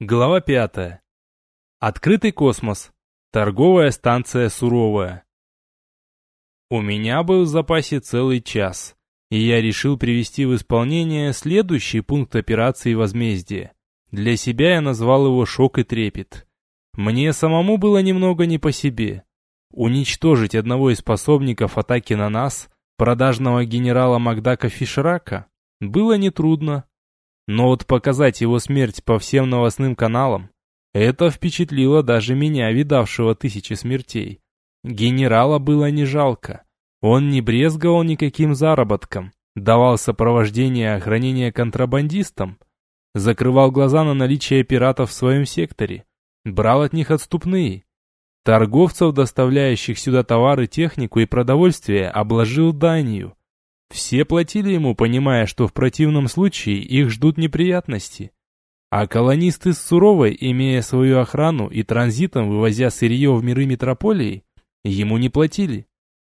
Глава пятая. Открытый космос. Торговая станция Суровая. У меня был в запасе целый час, и я решил привести в исполнение следующий пункт операции возмездия. Для себя я назвал его «Шок и трепет». Мне самому было немного не по себе. Уничтожить одного из способников атаки на нас, продажного генерала Макдака Фишрака, было нетрудно. Но вот показать его смерть по всем новостным каналам, это впечатлило даже меня, видавшего тысячи смертей. Генерала было не жалко. Он не брезговал никаким заработком, давал сопровождение и охранение контрабандистам, закрывал глаза на наличие пиратов в своем секторе, брал от них отступные. Торговцев, доставляющих сюда товары, технику и продовольствие, обложил данью. Все платили ему, понимая, что в противном случае их ждут неприятности. А колонисты с Суровой, имея свою охрану и транзитом вывозя сырье в миры метрополии, ему не платили.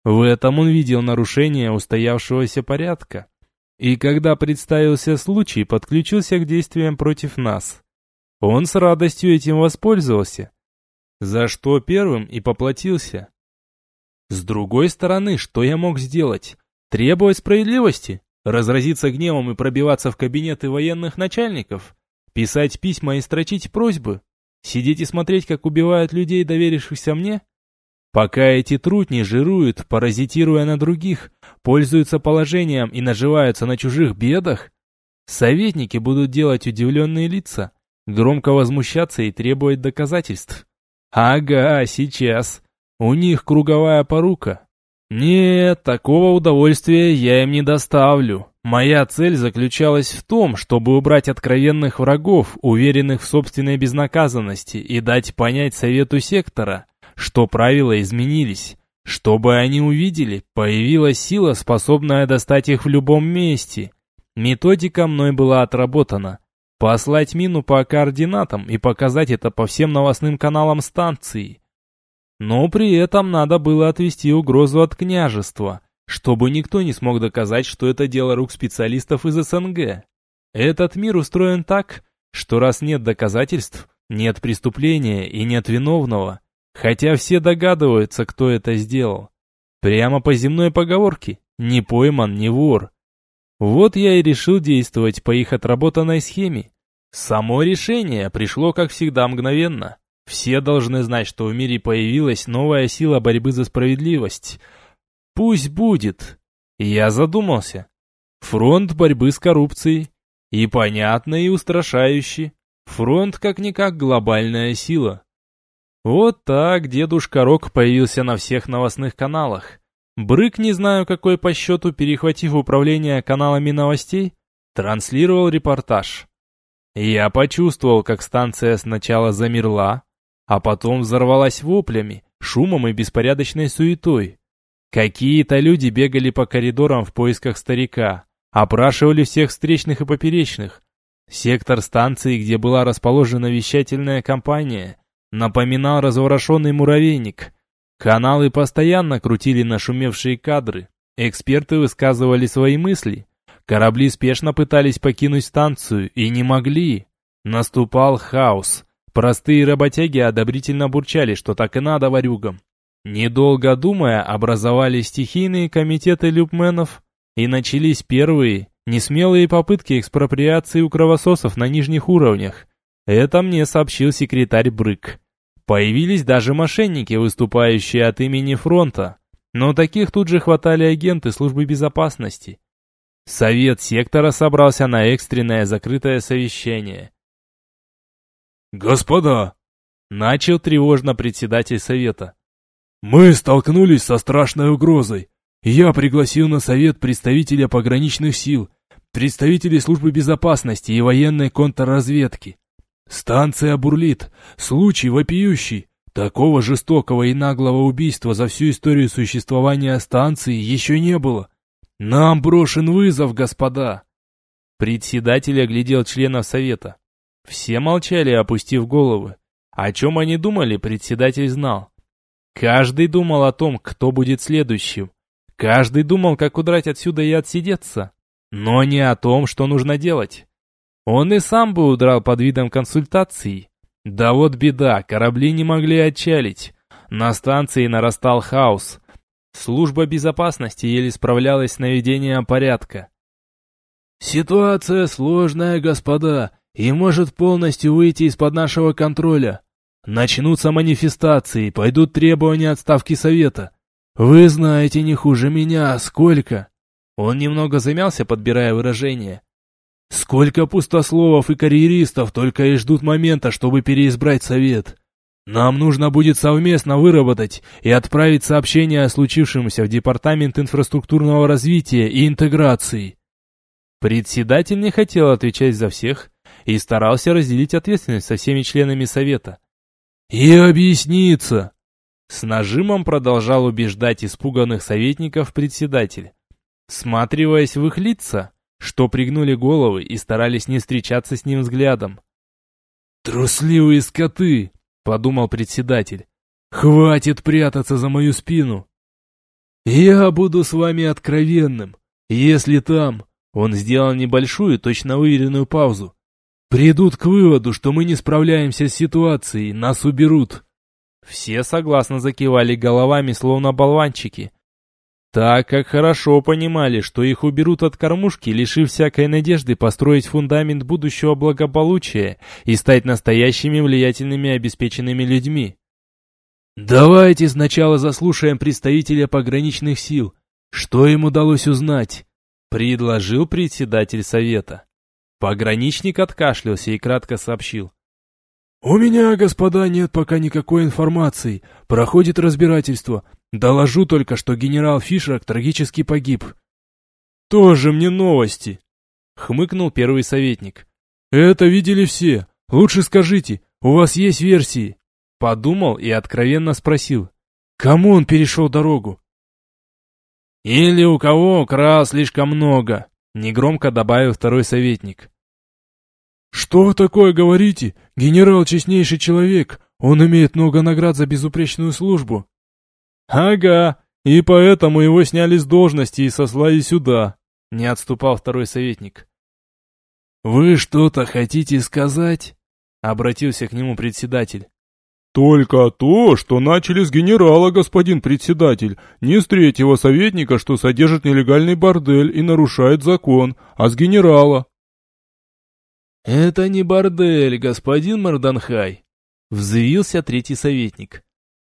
В этом он видел нарушение устоявшегося порядка. И когда представился случай, подключился к действиям против нас. Он с радостью этим воспользовался, за что первым и поплатился. С другой стороны, что я мог сделать? Требовать справедливости? Разразиться гневом и пробиваться в кабинеты военных начальников? Писать письма и строчить просьбы? Сидеть и смотреть, как убивают людей, доверившихся мне? Пока эти трутни жируют, паразитируя на других, пользуются положением и наживаются на чужих бедах, советники будут делать удивленные лица, громко возмущаться и требовать доказательств. Ага, сейчас. У них круговая порука, нет, такого удовольствия я им не доставлю. Моя цель заключалась в том, чтобы убрать откровенных врагов, уверенных в собственной безнаказанности, и дать понять совету сектора, что правила изменились. Чтобы они увидели, появилась сила, способная достать их в любом месте. Методика мной была отработана. Послать мину по координатам и показать это по всем новостным каналам станции – но при этом надо было отвести угрозу от княжества, чтобы никто не смог доказать, что это дело рук специалистов из СНГ. Этот мир устроен так, что раз нет доказательств, нет преступления и нет виновного, хотя все догадываются, кто это сделал. Прямо по земной поговорке «не пойман, не вор». Вот я и решил действовать по их отработанной схеме. Само решение пришло, как всегда, мгновенно. Все должны знать, что в мире появилась новая сила борьбы за справедливость. Пусть будет. Я задумался. Фронт борьбы с коррупцией. И понятно, и устрашающий. Фронт как-никак глобальная сила. Вот так дедушка Рок появился на всех новостных каналах. Брык, не знаю какой по счету, перехватив управление каналами новостей, транслировал репортаж. Я почувствовал, как станция сначала замерла, а потом взорвалась воплями, шумом и беспорядочной суетой. Какие-то люди бегали по коридорам в поисках старика, опрашивали всех встречных и поперечных. Сектор станции, где была расположена вещательная компания, напоминал разворошенный муравейник. Каналы постоянно крутили нашумевшие кадры, эксперты высказывали свои мысли, корабли спешно пытались покинуть станцию и не могли. Наступал хаос, Простые работяги одобрительно бурчали, что так и надо варюгам. Недолго думая, образовались стихийные комитеты люпменов, и начались первые, несмелые попытки экспроприации у кровососов на нижних уровнях. Это мне сообщил секретарь Брык. Появились даже мошенники, выступающие от имени фронта, но таких тут же хватали агенты службы безопасности. Совет сектора собрался на экстренное закрытое совещание – «Господа!» — начал тревожно председатель совета. «Мы столкнулись со страшной угрозой. Я пригласил на совет представителя пограничных сил, представителей службы безопасности и военной контрразведки. Станция бурлит, случай вопиющий. Такого жестокого и наглого убийства за всю историю существования станции еще не было. Нам брошен вызов, господа!» Председатель оглядел членов совета. Все молчали, опустив головы. О чем они думали, председатель знал. Каждый думал о том, кто будет следующим. Каждый думал, как удрать отсюда и отсидеться. Но не о том, что нужно делать. Он и сам бы удрал под видом консультаций. Да вот беда, корабли не могли отчалить. На станции нарастал хаос. Служба безопасности еле справлялась с наведением порядка. «Ситуация сложная, господа, и может полностью выйти из-под нашего контроля. Начнутся манифестации, пойдут требования отставки совета. Вы знаете не хуже меня, сколько...» Он немного замялся, подбирая выражение. «Сколько пустословов и карьеристов только и ждут момента, чтобы переизбрать совет. Нам нужно будет совместно выработать и отправить сообщение о случившемся в Департамент инфраструктурного развития и интеграции. Председатель не хотел отвечать за всех и старался разделить ответственность со всеми членами совета. «И объясниться!» С нажимом продолжал убеждать испуганных советников председатель, сматриваясь в их лица, что пригнули головы и старались не встречаться с ним взглядом. «Трусливые скоты!» подумал председатель. «Хватит прятаться за мою спину! Я буду с вами откровенным, если там...» Он сделал небольшую, точно выверенную паузу. «Придут к выводу, что мы не справляемся с ситуацией, нас уберут». Все согласно закивали головами, словно болванчики, так как хорошо понимали, что их уберут от кормушки, лишив всякой надежды построить фундамент будущего благополучия и стать настоящими влиятельными обеспеченными людьми. «Давайте сначала заслушаем представителя пограничных сил. Что им удалось узнать?» — предложил председатель совета. Пограничник откашлялся и кратко сообщил. «У меня, господа, нет пока никакой информации. Проходит разбирательство. Доложу только, что генерал Фишер трагически погиб. Тоже мне новости, хмыкнул первый советник. Это видели все. Лучше скажите, у вас есть версии? Подумал и откровенно спросил. Кому он перешел дорогу? Или у кого украл слишком много, негромко добавил второй советник. «Что вы такое говорите? Генерал честнейший человек. Он имеет много наград за безупречную службу». «Ага, и поэтому его сняли с должности и сослали сюда», — не отступал второй советник. «Вы что-то хотите сказать?» — обратился к нему председатель. «Только то, что начали с генерала, господин председатель, не с третьего советника, что содержит нелегальный бордель и нарушает закон, а с генерала». «Это не бордель, господин Марданхай», — взвился третий советник.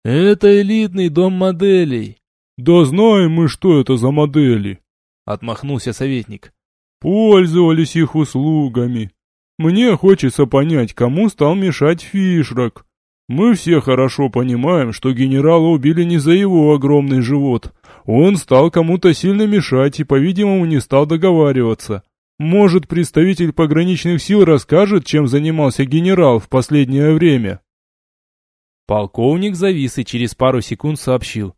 «Это элитный дом моделей». «Да знаем мы, что это за модели», — отмахнулся советник. «Пользовались их услугами. Мне хочется понять, кому стал мешать Фишрак. Мы все хорошо понимаем, что генерала убили не за его огромный живот. Он стал кому-то сильно мешать и, по-видимому, не стал договариваться. Может, представитель пограничных сил расскажет, чем занимался генерал в последнее время?» Полковник завис и через пару секунд сообщил.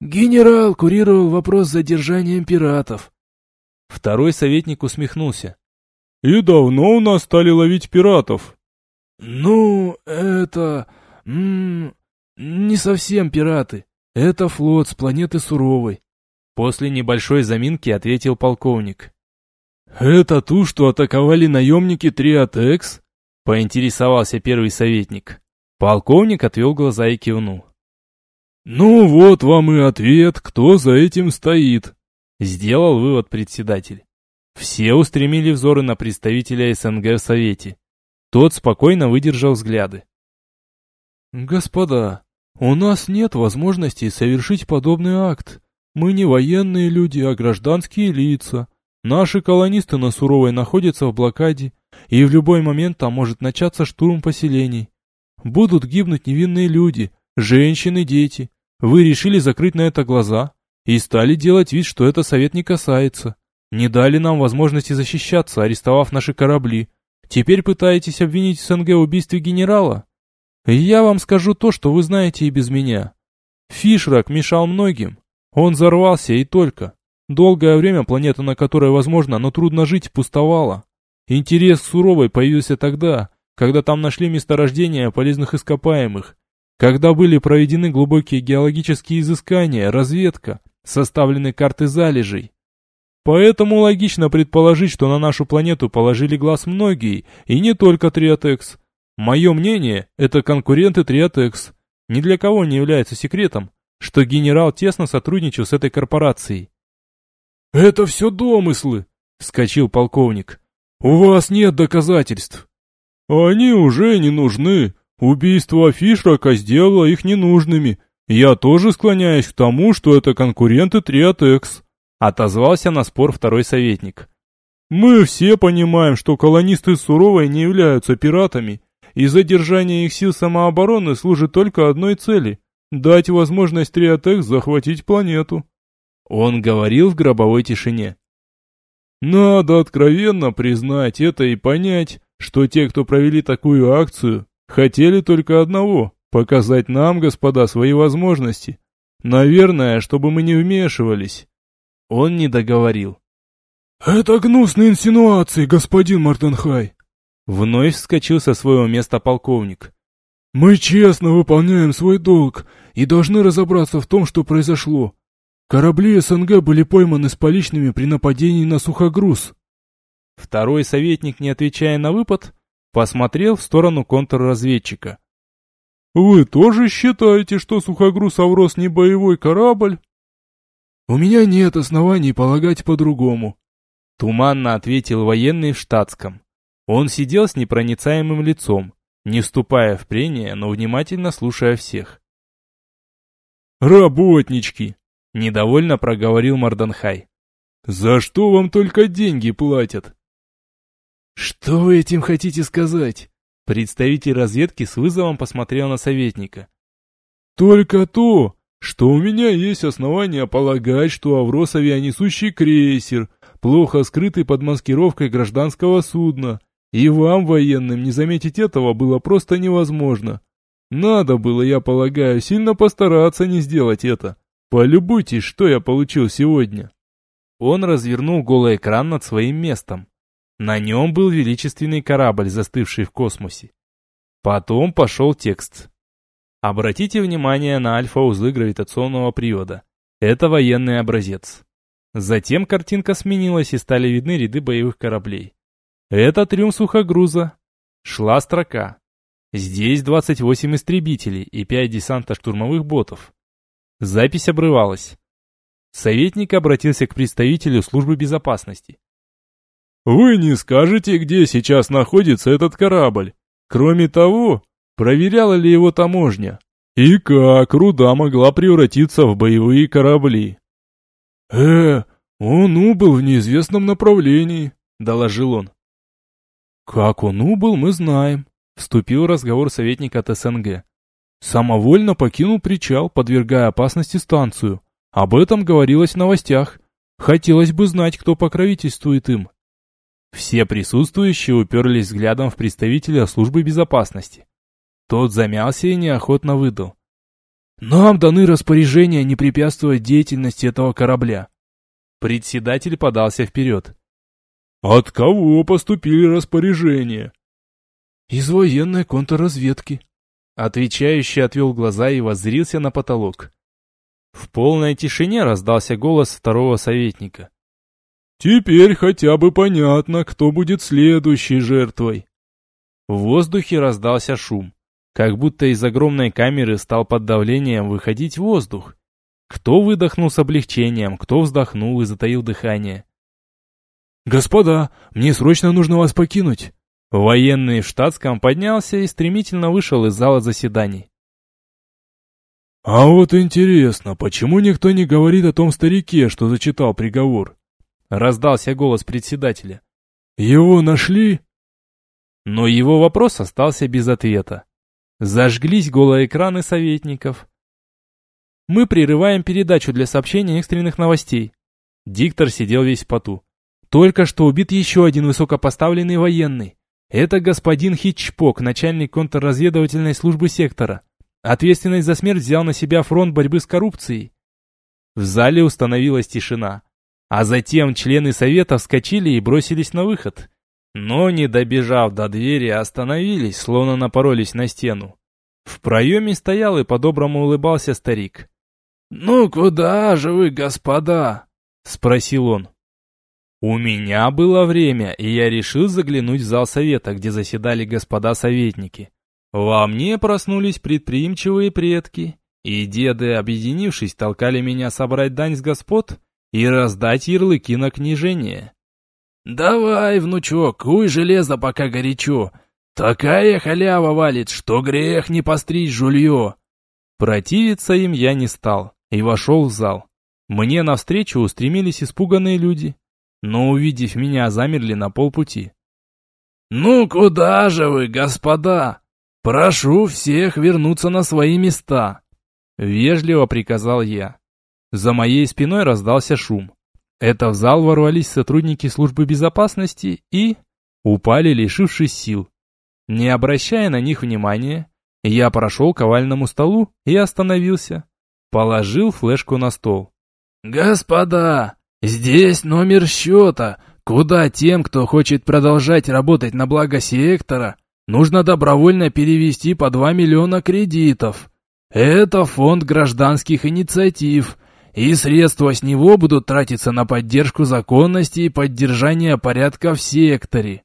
«Генерал курировал вопрос с задержанием пиратов». Второй советник усмехнулся. «И давно у нас стали ловить пиратов?» «Ну, это... М -м, не совсем пираты. Это флот с планеты Суровой». После небольшой заминки ответил полковник. «Это ту, что атаковали наемники Триатекс?» — поинтересовался первый советник. Полковник отвел глаза и кивнул. «Ну вот вам и ответ, кто за этим стоит», — сделал вывод председатель. Все устремили взоры на представителя СНГ в Совете. Тот спокойно выдержал взгляды. «Господа, у нас нет возможности совершить подобный акт. Мы не военные люди, а гражданские лица. Наши колонисты на Суровой находятся в блокаде, и в любой момент там может начаться штурм поселений. Будут гибнуть невинные люди, женщины, дети. Вы решили закрыть на это глаза и стали делать вид, что это совет не касается. Не дали нам возможности защищаться, арестовав наши корабли. Теперь пытаетесь обвинить СНГ в убийстве генерала? Я вам скажу то, что вы знаете и без меня. Фишрак мешал многим. Он взорвался и только. Долгое время планета, на которой возможно, но трудно жить, пустовала. Интерес к суровой появился тогда, когда там нашли месторождения полезных ископаемых, когда были проведены глубокие геологические изыскания, разведка, составлены карты залежей. Поэтому логично предположить, что на нашу планету положили глаз многие, и не только Триотекс. Мое мнение, это конкуренты Триотекс. Ни для кого не является секретом, что генерал тесно сотрудничал с этой корпорацией. «Это все домыслы», — вскочил полковник. «У вас нет доказательств». «Они уже не нужны. Убийство Фишрака сделало их ненужными. Я тоже склоняюсь к тому, что это конкуренты Триотекс», — отозвался на спор второй советник. «Мы все понимаем, что колонисты Суровой не являются пиратами, и задержание их сил самообороны служит только одной цели — дать возможность Триотекс захватить планету». Он говорил в гробовой тишине. Надо откровенно признать это и понять, что те, кто провели такую акцию, хотели только одного – показать нам, господа, свои возможности. Наверное, чтобы мы не вмешивались. Он не договорил. «Это гнусные инсинуации, господин Мартенхай!» Вновь вскочил со своего места полковник. «Мы честно выполняем свой долг и должны разобраться в том, что произошло. Корабли СНГ были пойманы с поличными при нападении на сухогруз. Второй советник, не отвечая на выпад, посмотрел в сторону контрразведчика. «Вы тоже считаете, что сухогруз «Аврос» не боевой корабль?» «У меня нет оснований полагать по-другому», — туманно ответил военный в штатском. Он сидел с непроницаемым лицом, не вступая в прения, но внимательно слушая всех. «Работнички!» Недовольно проговорил Марданхай. «За что вам только деньги платят?» «Что вы этим хотите сказать?» Представитель разведки с вызовом посмотрел на советника. «Только то, что у меня есть основания полагать, что Аврос авианесущий крейсер, плохо скрытый под маскировкой гражданского судна, и вам, военным, не заметить этого было просто невозможно. Надо было, я полагаю, сильно постараться не сделать это. Полюбуйтесь, что я получил сегодня. Он развернул голый экран над своим местом. На нем был величественный корабль, застывший в космосе. Потом пошел текст. Обратите внимание на альфа-узлы гравитационного привода. Это военный образец. Затем картинка сменилась и стали видны ряды боевых кораблей. Это трюм сухогруза. Шла строка. Здесь 28 истребителей и 5 десанта-штурмовых ботов. Запись обрывалась. Советник обратился к представителю службы безопасности. «Вы не скажете, где сейчас находится этот корабль? Кроме того, проверяла ли его таможня? И как руда могла превратиться в боевые корабли?» «Э, он убыл в неизвестном направлении», — доложил он. «Как он убыл, мы знаем», — вступил разговор советник от СНГ. Самовольно покинул причал, подвергая опасности станцию. Об этом говорилось в новостях. Хотелось бы знать, кто покровительствует им. Все присутствующие уперлись взглядом в представителя службы безопасности. Тот замялся и неохотно выдал. «Нам даны распоряжения не препятствовать деятельности этого корабля». Председатель подался вперед. «От кого поступили распоряжения?» «Из военной контрразведки», Отвечающий отвел глаза и воззрился на потолок. В полной тишине раздался голос второго советника. «Теперь хотя бы понятно, кто будет следующей жертвой». В воздухе раздался шум, как будто из огромной камеры стал под давлением выходить воздух. Кто выдохнул с облегчением, кто вздохнул и затаил дыхание. «Господа, мне срочно нужно вас покинуть!» Военный в штатском поднялся и стремительно вышел из зала заседаний. «А вот интересно, почему никто не говорит о том старике, что зачитал приговор?» Раздался голос председателя. «Его нашли?» Но его вопрос остался без ответа. Зажглись голые экраны советников. Мы прерываем передачу для сообщения экстренных новостей. Диктор сидел весь в поту. Только что убит еще один высокопоставленный военный. Это господин Хитчпок, начальник контрразведывательной службы сектора. Ответственность за смерть взял на себя фронт борьбы с коррупцией. В зале установилась тишина. А затем члены совета вскочили и бросились на выход. Но, не добежав до двери, остановились, словно напоролись на стену. В проеме стоял и по-доброму улыбался старик. «Ну куда же вы, господа?» — спросил он. У меня было время, и я решил заглянуть в зал совета, где заседали господа советники. Во мне проснулись предприимчивые предки, и деды, объединившись, толкали меня собрать дань с господ и раздать ярлыки на княжение. «Давай, внучок, куй железо, пока горячо. Такая халява валит, что грех не постричь жулье!» Противиться им я не стал и вошел в зал. Мне навстречу устремились испуганные люди, но, увидев меня, замерли на полпути. «Ну куда же вы, господа? Прошу всех вернуться на свои места!» Вежливо приказал я. За моей спиной раздался шум. Это в зал ворвались сотрудники службы безопасности и... упали, лишившись сил. Не обращая на них внимания, я прошел к овальному столу и остановился. Положил флешку на стол. «Господа, здесь номер счета, куда тем, кто хочет продолжать работать на благо сектора, нужно добровольно перевести по 2 миллиона кредитов. Это фонд гражданских инициатив, и средства с него будут тратиться на поддержку законности и поддержание порядка в секторе».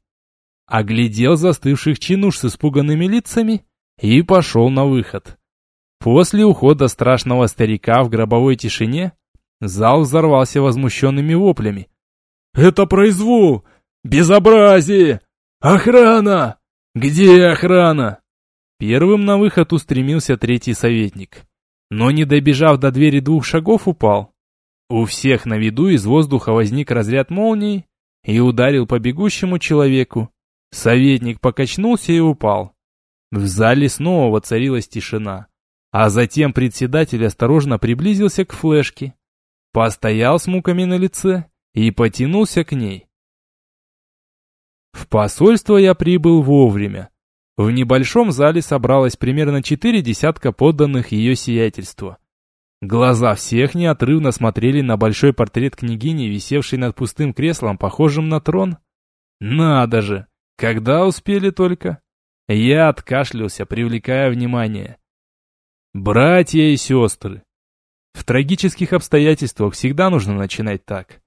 Оглядел застывших чинуш с испуганными лицами и пошел на выход. После ухода страшного старика в гробовой тишине зал взорвался возмущенными воплями. «Это произвол! Безобразие! Охрана! Где охрана?» Первым на выход устремился третий советник, но не добежав до двери двух шагов упал. У всех на виду из воздуха возник разряд молний и ударил по бегущему человеку. Советник покачнулся и упал. В зале снова воцарилась тишина. А затем председатель осторожно приблизился к флешке, постоял с муками на лице и потянулся к ней. В посольство я прибыл вовремя. В небольшом зале собралось примерно четыре десятка подданных ее сиятельства. Глаза всех неотрывно смотрели на большой портрет княгини, висевший над пустым креслом, похожим на трон. Надо же, когда успели только? Я откашлялся, привлекая внимание. Братья и сестры. В трагических обстоятельствах всегда нужно начинать так.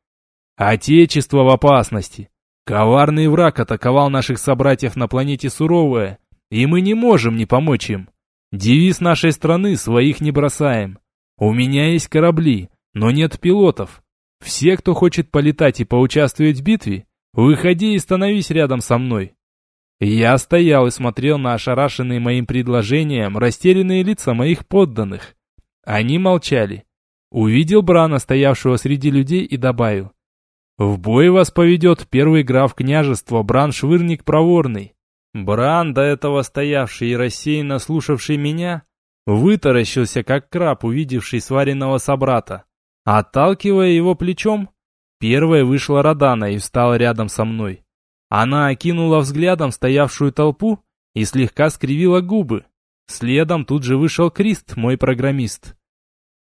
Отечество в опасности. Коварный враг атаковал наших собратьев на планете Суровая, и мы не можем не помочь им. Девиз нашей страны «Своих не бросаем». У меня есть корабли, но нет пилотов. Все, кто хочет полетать и поучаствовать в битве, выходи и становись рядом со мной. Я стоял и смотрел на ошарашенные моим предложением растерянные лица моих подданных. Они молчали. Увидел Брана, стоявшего среди людей, и добавил. «В бой вас поведет первый граф княжества Бран-швырник проворный». Бран, до этого стоявший и рассеянно слушавший меня, вытаращился, как краб, увидевший сваренного собрата. Отталкивая его плечом, первая вышла Родана и встала рядом со мной. Она окинула взглядом стоявшую толпу и слегка скривила губы. Следом тут же вышел Крист, мой программист.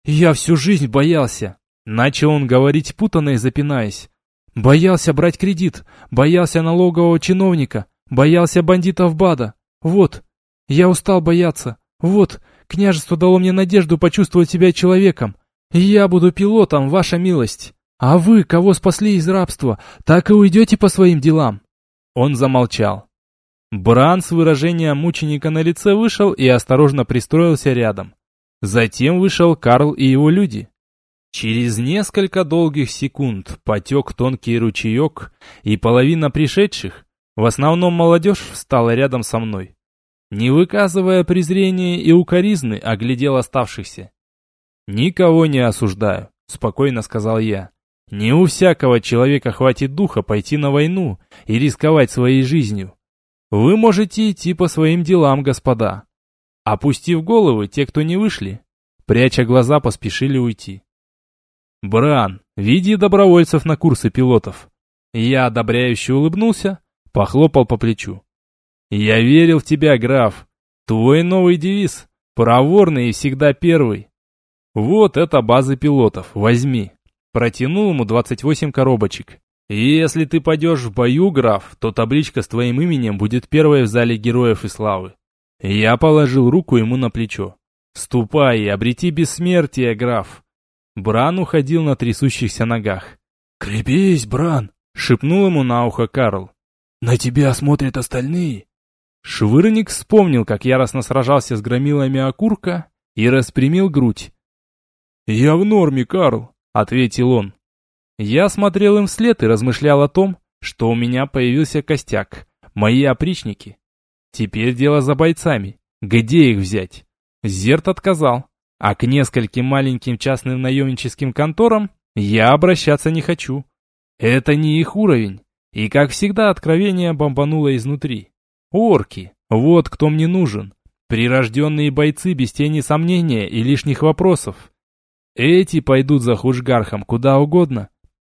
«Я всю жизнь боялся», — начал он говорить путанно и запинаясь. «Боялся брать кредит, боялся налогового чиновника, боялся бандитов БАДа. Вот, я устал бояться. Вот, княжество дало мне надежду почувствовать себя человеком. Я буду пилотом, ваша милость. А вы, кого спасли из рабства, так и уйдете по своим делам. Он замолчал. Бран с выражением мученика на лице вышел и осторожно пристроился рядом. Затем вышел Карл и его люди. Через несколько долгих секунд потек тонкий ручеек, и половина пришедших, в основном молодежь, встала рядом со мной. Не выказывая презрения и укоризны, оглядел оставшихся. «Никого не осуждаю», — спокойно сказал я. Не у всякого человека хватит духа пойти на войну и рисковать своей жизнью. Вы можете идти по своим делам, господа. Опустив головы, те, кто не вышли, пряча глаза, поспешили уйти. Бран, веди добровольцев на курсы пилотов. Я одобряюще улыбнулся, похлопал по плечу. Я верил в тебя, граф. Твой новый девиз – проворный и всегда первый. Вот это база пилотов, возьми. Протянул ему 28 коробочек. «Если ты пойдешь в бою, граф, то табличка с твоим именем будет первой в зале героев и славы». Я положил руку ему на плечо. «Ступай и обрети бессмертие, граф». Бран уходил на трясущихся ногах. «Крепись, Бран!» — шепнул ему на ухо Карл. «На тебя смотрят остальные». Швырник вспомнил, как яростно сражался с громилами окурка и распрямил грудь. «Я в норме, Карл», — ответил он. Я смотрел им вслед и размышлял о том, что у меня появился костяк, мои опричники. Теперь дело за бойцами. Где их взять? Зерт отказал, а к нескольким маленьким частным наемническим конторам я обращаться не хочу. Это не их уровень. И, как всегда, откровение бомбануло изнутри. Орки, вот кто мне нужен. Прирожденные бойцы без тени сомнения и лишних вопросов. Эти пойдут за хужгархом куда угодно.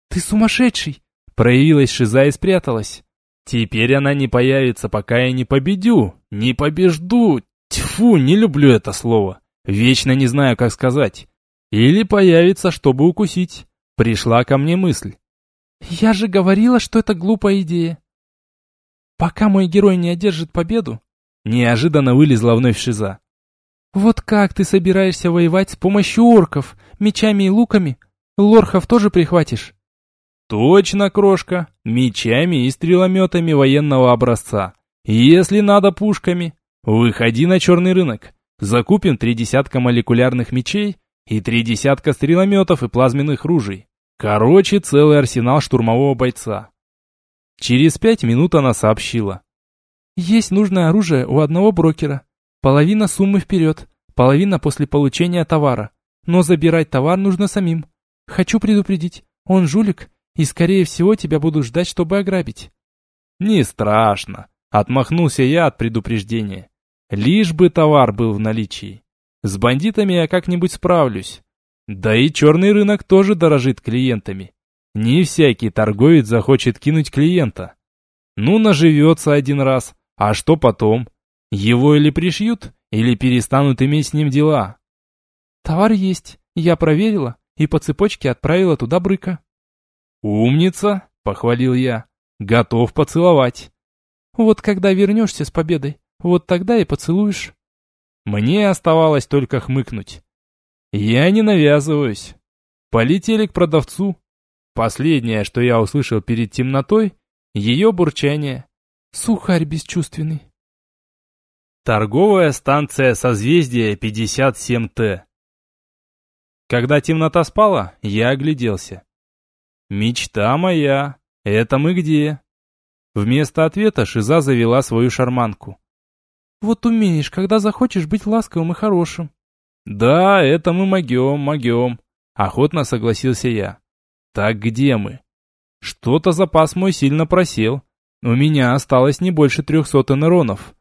«Ты сумасшедший!» Проявилась шиза и спряталась. Теперь она не появится, пока я не победю, не побежду. Тьфу, не люблю это слово. Вечно не знаю, как сказать. Или появится, чтобы укусить. Пришла ко мне мысль. Я же говорила, что это глупая идея. Пока мой герой не одержит победу, неожиданно вылезла вновь шиза. Вот как ты собираешься воевать с помощью орков, мечами и луками? Лорхов тоже прихватишь? Точно, крошка, мечами и стрелометами военного образца. Если надо пушками, выходи на черный рынок. Закупим три десятка молекулярных мечей и три десятка стрелометов и плазменных ружей. Короче, целый арсенал штурмового бойца. Через пять минут она сообщила. Есть нужное оружие у одного брокера. Половина суммы вперед, половина после получения товара. Но забирать товар нужно самим. Хочу предупредить, он жулик и, скорее всего, тебя будут ждать, чтобы ограбить». «Не страшно», — отмахнулся я от предупреждения. «Лишь бы товар был в наличии. С бандитами я как-нибудь справлюсь. Да и черный рынок тоже дорожит клиентами. Не всякий торговец захочет кинуть клиента. Ну, наживется один раз, а что потом? Его или пришьют, или перестанут иметь с ним дела?» «Товар есть, я проверила и по цепочке отправила туда брыка». «Умница!» — похвалил я. «Готов поцеловать». «Вот когда вернешься с победой, вот тогда и поцелуешь». Мне оставалось только хмыкнуть. Я не навязываюсь. Полетели к продавцу. Последнее, что я услышал перед темнотой, ее бурчание. Сухарь бесчувственный. Торговая станция созвездия 57Т. Когда темнота спала, я огляделся. «Мечта моя! Это мы где?» Вместо ответа Шиза завела свою шарманку. «Вот умеешь, когда захочешь быть ласковым и хорошим». «Да, это мы могем, могем», — охотно согласился я. «Так где мы?» «Что-то запас мой сильно просел. У меня осталось не больше трехсот энеронов».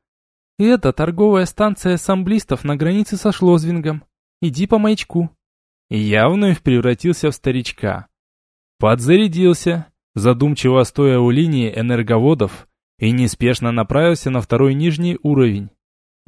«Это торговая станция самблистов на границе со Шлозвингом. Иди по маячку». Я вновь превратился в старичка. Подзарядился, задумчиво стоя у линии энерговодов, и неспешно направился на второй нижний уровень.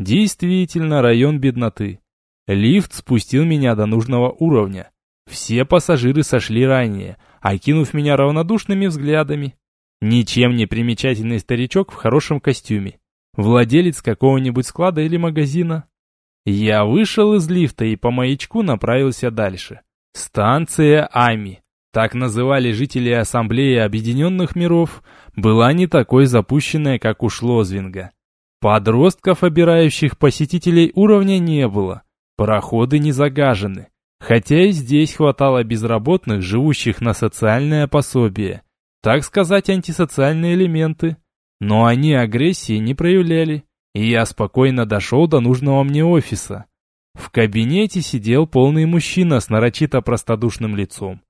Действительно, район бедноты. Лифт спустил меня до нужного уровня. Все пассажиры сошли ранее, окинув меня равнодушными взглядами. Ничем не примечательный старичок в хорошем костюме. Владелец какого-нибудь склада или магазина. Я вышел из лифта и по маячку направился дальше. Станция Ами так называли жители Ассамблеи Объединенных Миров, была не такой запущенная, как у Шлозвинга. Подростков, обирающих посетителей уровня, не было. Проходы не загажены. Хотя и здесь хватало безработных, живущих на социальное пособие. Так сказать, антисоциальные элементы. Но они агрессии не проявляли, и я спокойно дошел до нужного мне офиса. В кабинете сидел полный мужчина с нарочито простодушным лицом.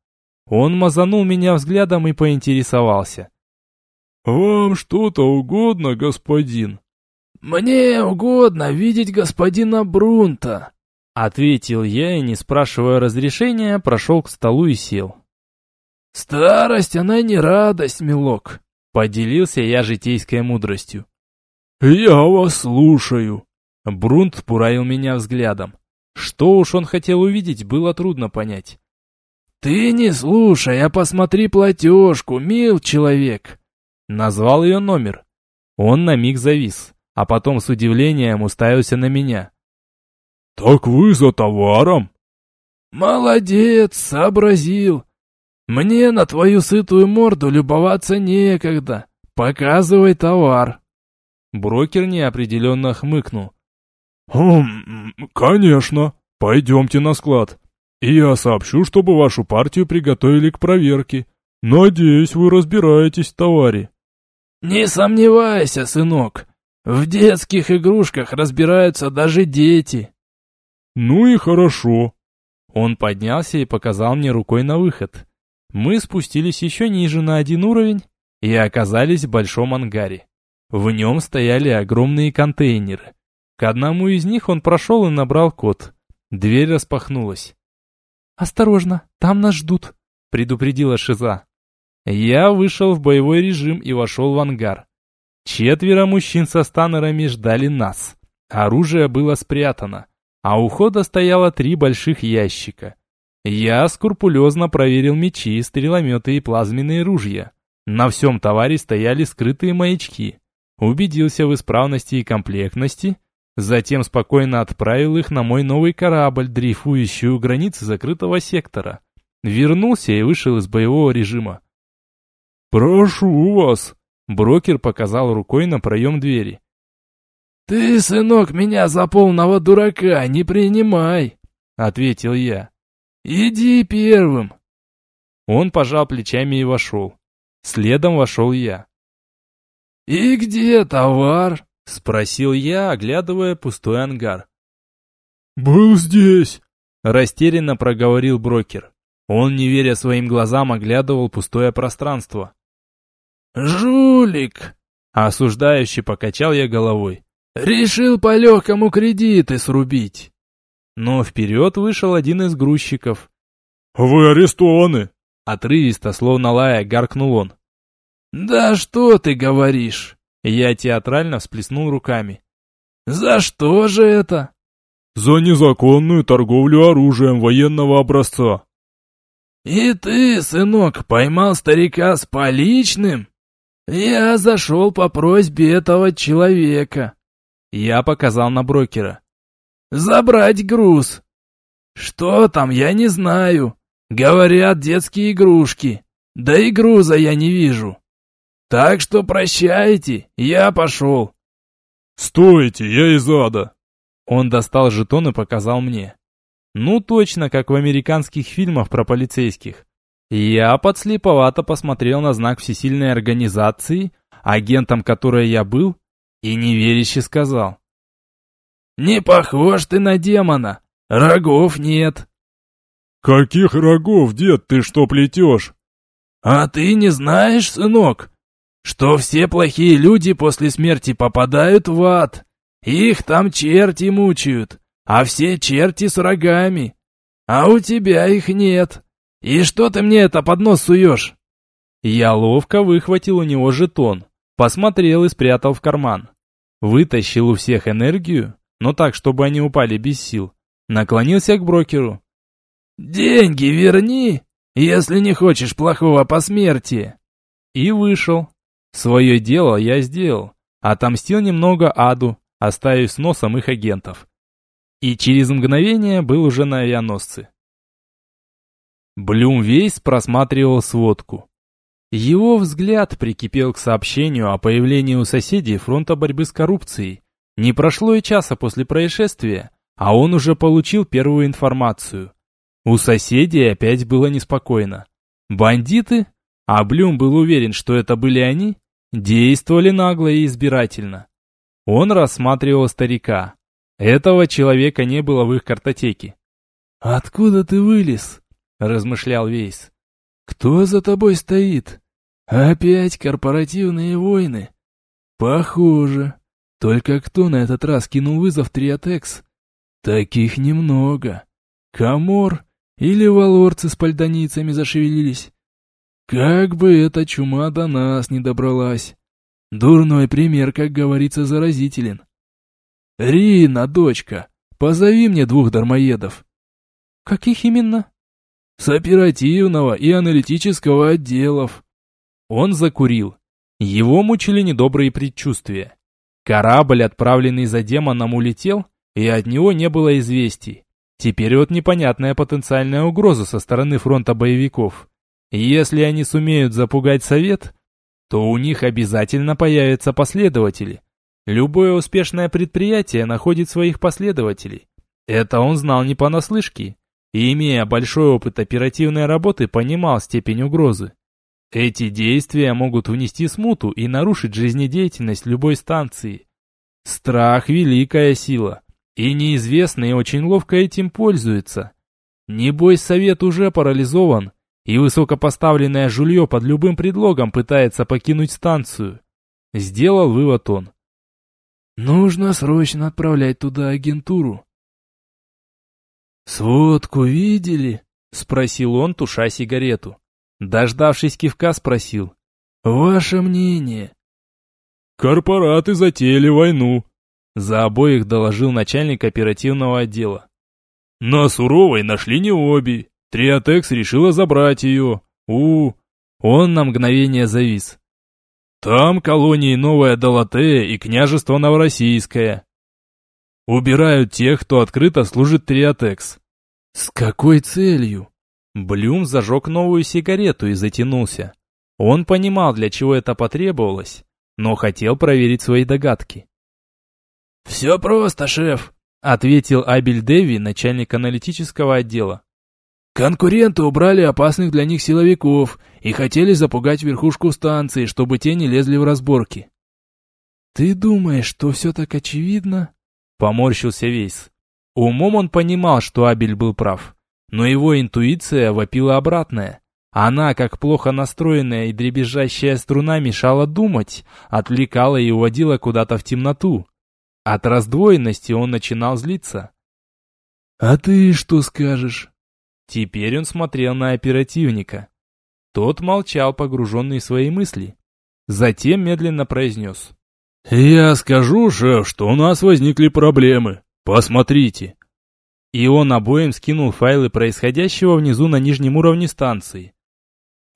Он мазанул меня взглядом и поинтересовался. «Вам что-то угодно, господин?» «Мне угодно видеть господина Брунта», — ответил я и, не спрашивая разрешения, прошел к столу и сел. «Старость, она не радость, милок», — поделился я житейской мудростью. «Я вас слушаю». Брунт пураил меня взглядом. Что уж он хотел увидеть, было трудно понять. «Ты не слушай, а посмотри платежку, мил человек!» Назвал ее номер. Он на миг завис, а потом с удивлением уставился на меня. «Так вы за товаром?» «Молодец, сообразил. Мне на твою сытую морду любоваться некогда. Показывай товар. Брокер неопределенно хмыкнул. «Хм, конечно. Пойдемте на склад. И я сообщу, чтобы вашу партию приготовили к проверке. Надеюсь, вы разбираетесь в товаре». «Не сомневайся, сынок. В детских игрушках разбираются даже дети». «Ну и хорошо». Он поднялся и показал мне рукой на выход. Мы спустились еще ниже на один уровень и оказались в большом ангаре. В нем стояли огромные контейнеры. К одному из них он прошел и набрал код. Дверь распахнулась. «Осторожно, там нас ждут», — предупредила Шиза. Я вышел в боевой режим и вошел в ангар. Четверо мужчин со станерами ждали нас. Оружие было спрятано, а у входа стояло три больших ящика. Я скрупулезно проверил мечи, стрелометы и плазменные ружья. На всем товаре стояли скрытые маячки. Убедился в исправности и комплектности, затем спокойно отправил их на мой новый корабль, дрейфующий у границы закрытого сектора. Вернулся и вышел из боевого режима. «Прошу вас!» Брокер показал рукой на проем двери. «Ты, сынок, меня за полного дурака не принимай!» — ответил я. «Иди первым!» Он пожал плечами и вошел. Следом вошел я. «И где товар?» — спросил я, оглядывая пустой ангар. «Был здесь!» — растерянно проговорил брокер. Он, не веря своим глазам, оглядывал пустое пространство. «Жулик!» — осуждающе покачал я головой. «Решил по-легкому кредиты срубить!» Но вперед вышел один из грузчиков. «Вы арестованы!» Отрывисто, словно лая, гаркнул он. «Да что ты говоришь?» Я театрально всплеснул руками. «За что же это?» «За незаконную торговлю оружием военного образца». «И ты, сынок, поймал старика с поличным?» «Я зашел по просьбе этого человека». Я показал на брокера. «Забрать груз». «Что там, я не знаю. Говорят, детские игрушки. Да и груза я не вижу. Так что прощайте, я пошел». «Стойте, я из ада». Он достал жетон и показал мне. Ну, точно, как в американских фильмах про полицейских. Я подслеповато посмотрел на знак всесильной организации, агентом которой я был, и неверяще сказал. «Не похож ты на демона, рогов нет». «Каких рогов, дед, ты что плетешь?» «А ты не знаешь, сынок, что все плохие люди после смерти попадают в ад? Их там черти мучают, а все черти с рогами, а у тебя их нет». «И что ты мне это под нос суешь?» Я ловко выхватил у него жетон, посмотрел и спрятал в карман. Вытащил у всех энергию, но так, чтобы они упали без сил. Наклонился к брокеру. «Деньги верни, если не хочешь плохого посмертия!» И вышел. Свое дело я сделал. Отомстил немного аду, оставив с носом их агентов. И через мгновение был уже на авианосце. Блюмвейс просматривал сводку. Его взгляд прикипел к сообщению о появлении у соседей фронта борьбы с коррупцией. Не прошло и часа после происшествия, а он уже получил первую информацию. У соседей опять было неспокойно. Бандиты, а Блюм был уверен, что это были они, действовали нагло и избирательно. Он рассматривал старика. Этого человека не было в их картотеке. «Откуда ты вылез?» размышлял Вейс. Кто за тобой стоит? Опять корпоративные войны? Похоже. Только кто на этот раз кинул вызов Триотекс? Таких немного. Камор или валорцы с пальдоницами зашевелились? Как бы эта чума до нас не добралась. Дурной пример, как говорится, заразителен. Рина, дочка, позови мне двух дармоедов. Каких именно? С оперативного и аналитического отделов. Он закурил. Его мучили недобрые предчувствия. Корабль, отправленный за демоном, улетел, и от него не было известий. Теперь вот непонятная потенциальная угроза со стороны фронта боевиков. Если они сумеют запугать совет, то у них обязательно появятся последователи. Любое успешное предприятие находит своих последователей. Это он знал не понаслышке, и, имея большой опыт оперативной работы, понимал степень угрозы. Эти действия могут внести смуту и нарушить жизнедеятельность любой станции. Страх – великая сила, и неизвестные очень ловко этим пользуются. Небось, совет уже парализован, и высокопоставленное жулье под любым предлогом пытается покинуть станцию. Сделал вывод он. Нужно срочно отправлять туда агентуру. «Сводку видели?» — спросил он, туша сигарету. Дождавшись кивка, спросил. «Ваше мнение?» «Корпораты затеяли войну», — за обоих доложил начальник оперативного отдела. «На Суровой нашли не обе. Триотекс решила забрать ее. У, Он на мгновение завис. Там колонии Новая Долатея и княжество Новороссийское. Убирают тех, кто открыто служит Триотекс. С какой целью? Блюм зажег новую сигарету и затянулся. Он понимал, для чего это потребовалось, но хотел проверить свои догадки. «Все просто, шеф», — ответил Абель Дэви, начальник аналитического отдела. Конкуренты убрали опасных для них силовиков и хотели запугать верхушку станции, чтобы те не лезли в разборки. «Ты думаешь, что все так очевидно?» — поморщился Вейс. Умом он понимал, что Абель был прав, но его интуиция вопила обратное. Она, как плохо настроенная и дребезжащая струна, мешала думать, отвлекала и уводила куда-то в темноту. От раздвоенности он начинал злиться. «А ты что скажешь?» Теперь он смотрел на оперативника. Тот молчал, погруженный в свои мысли. Затем медленно произнес. «Я скажу, шеф, что у нас возникли проблемы. Посмотрите». И он обоим скинул файлы происходящего внизу на нижнем уровне станции.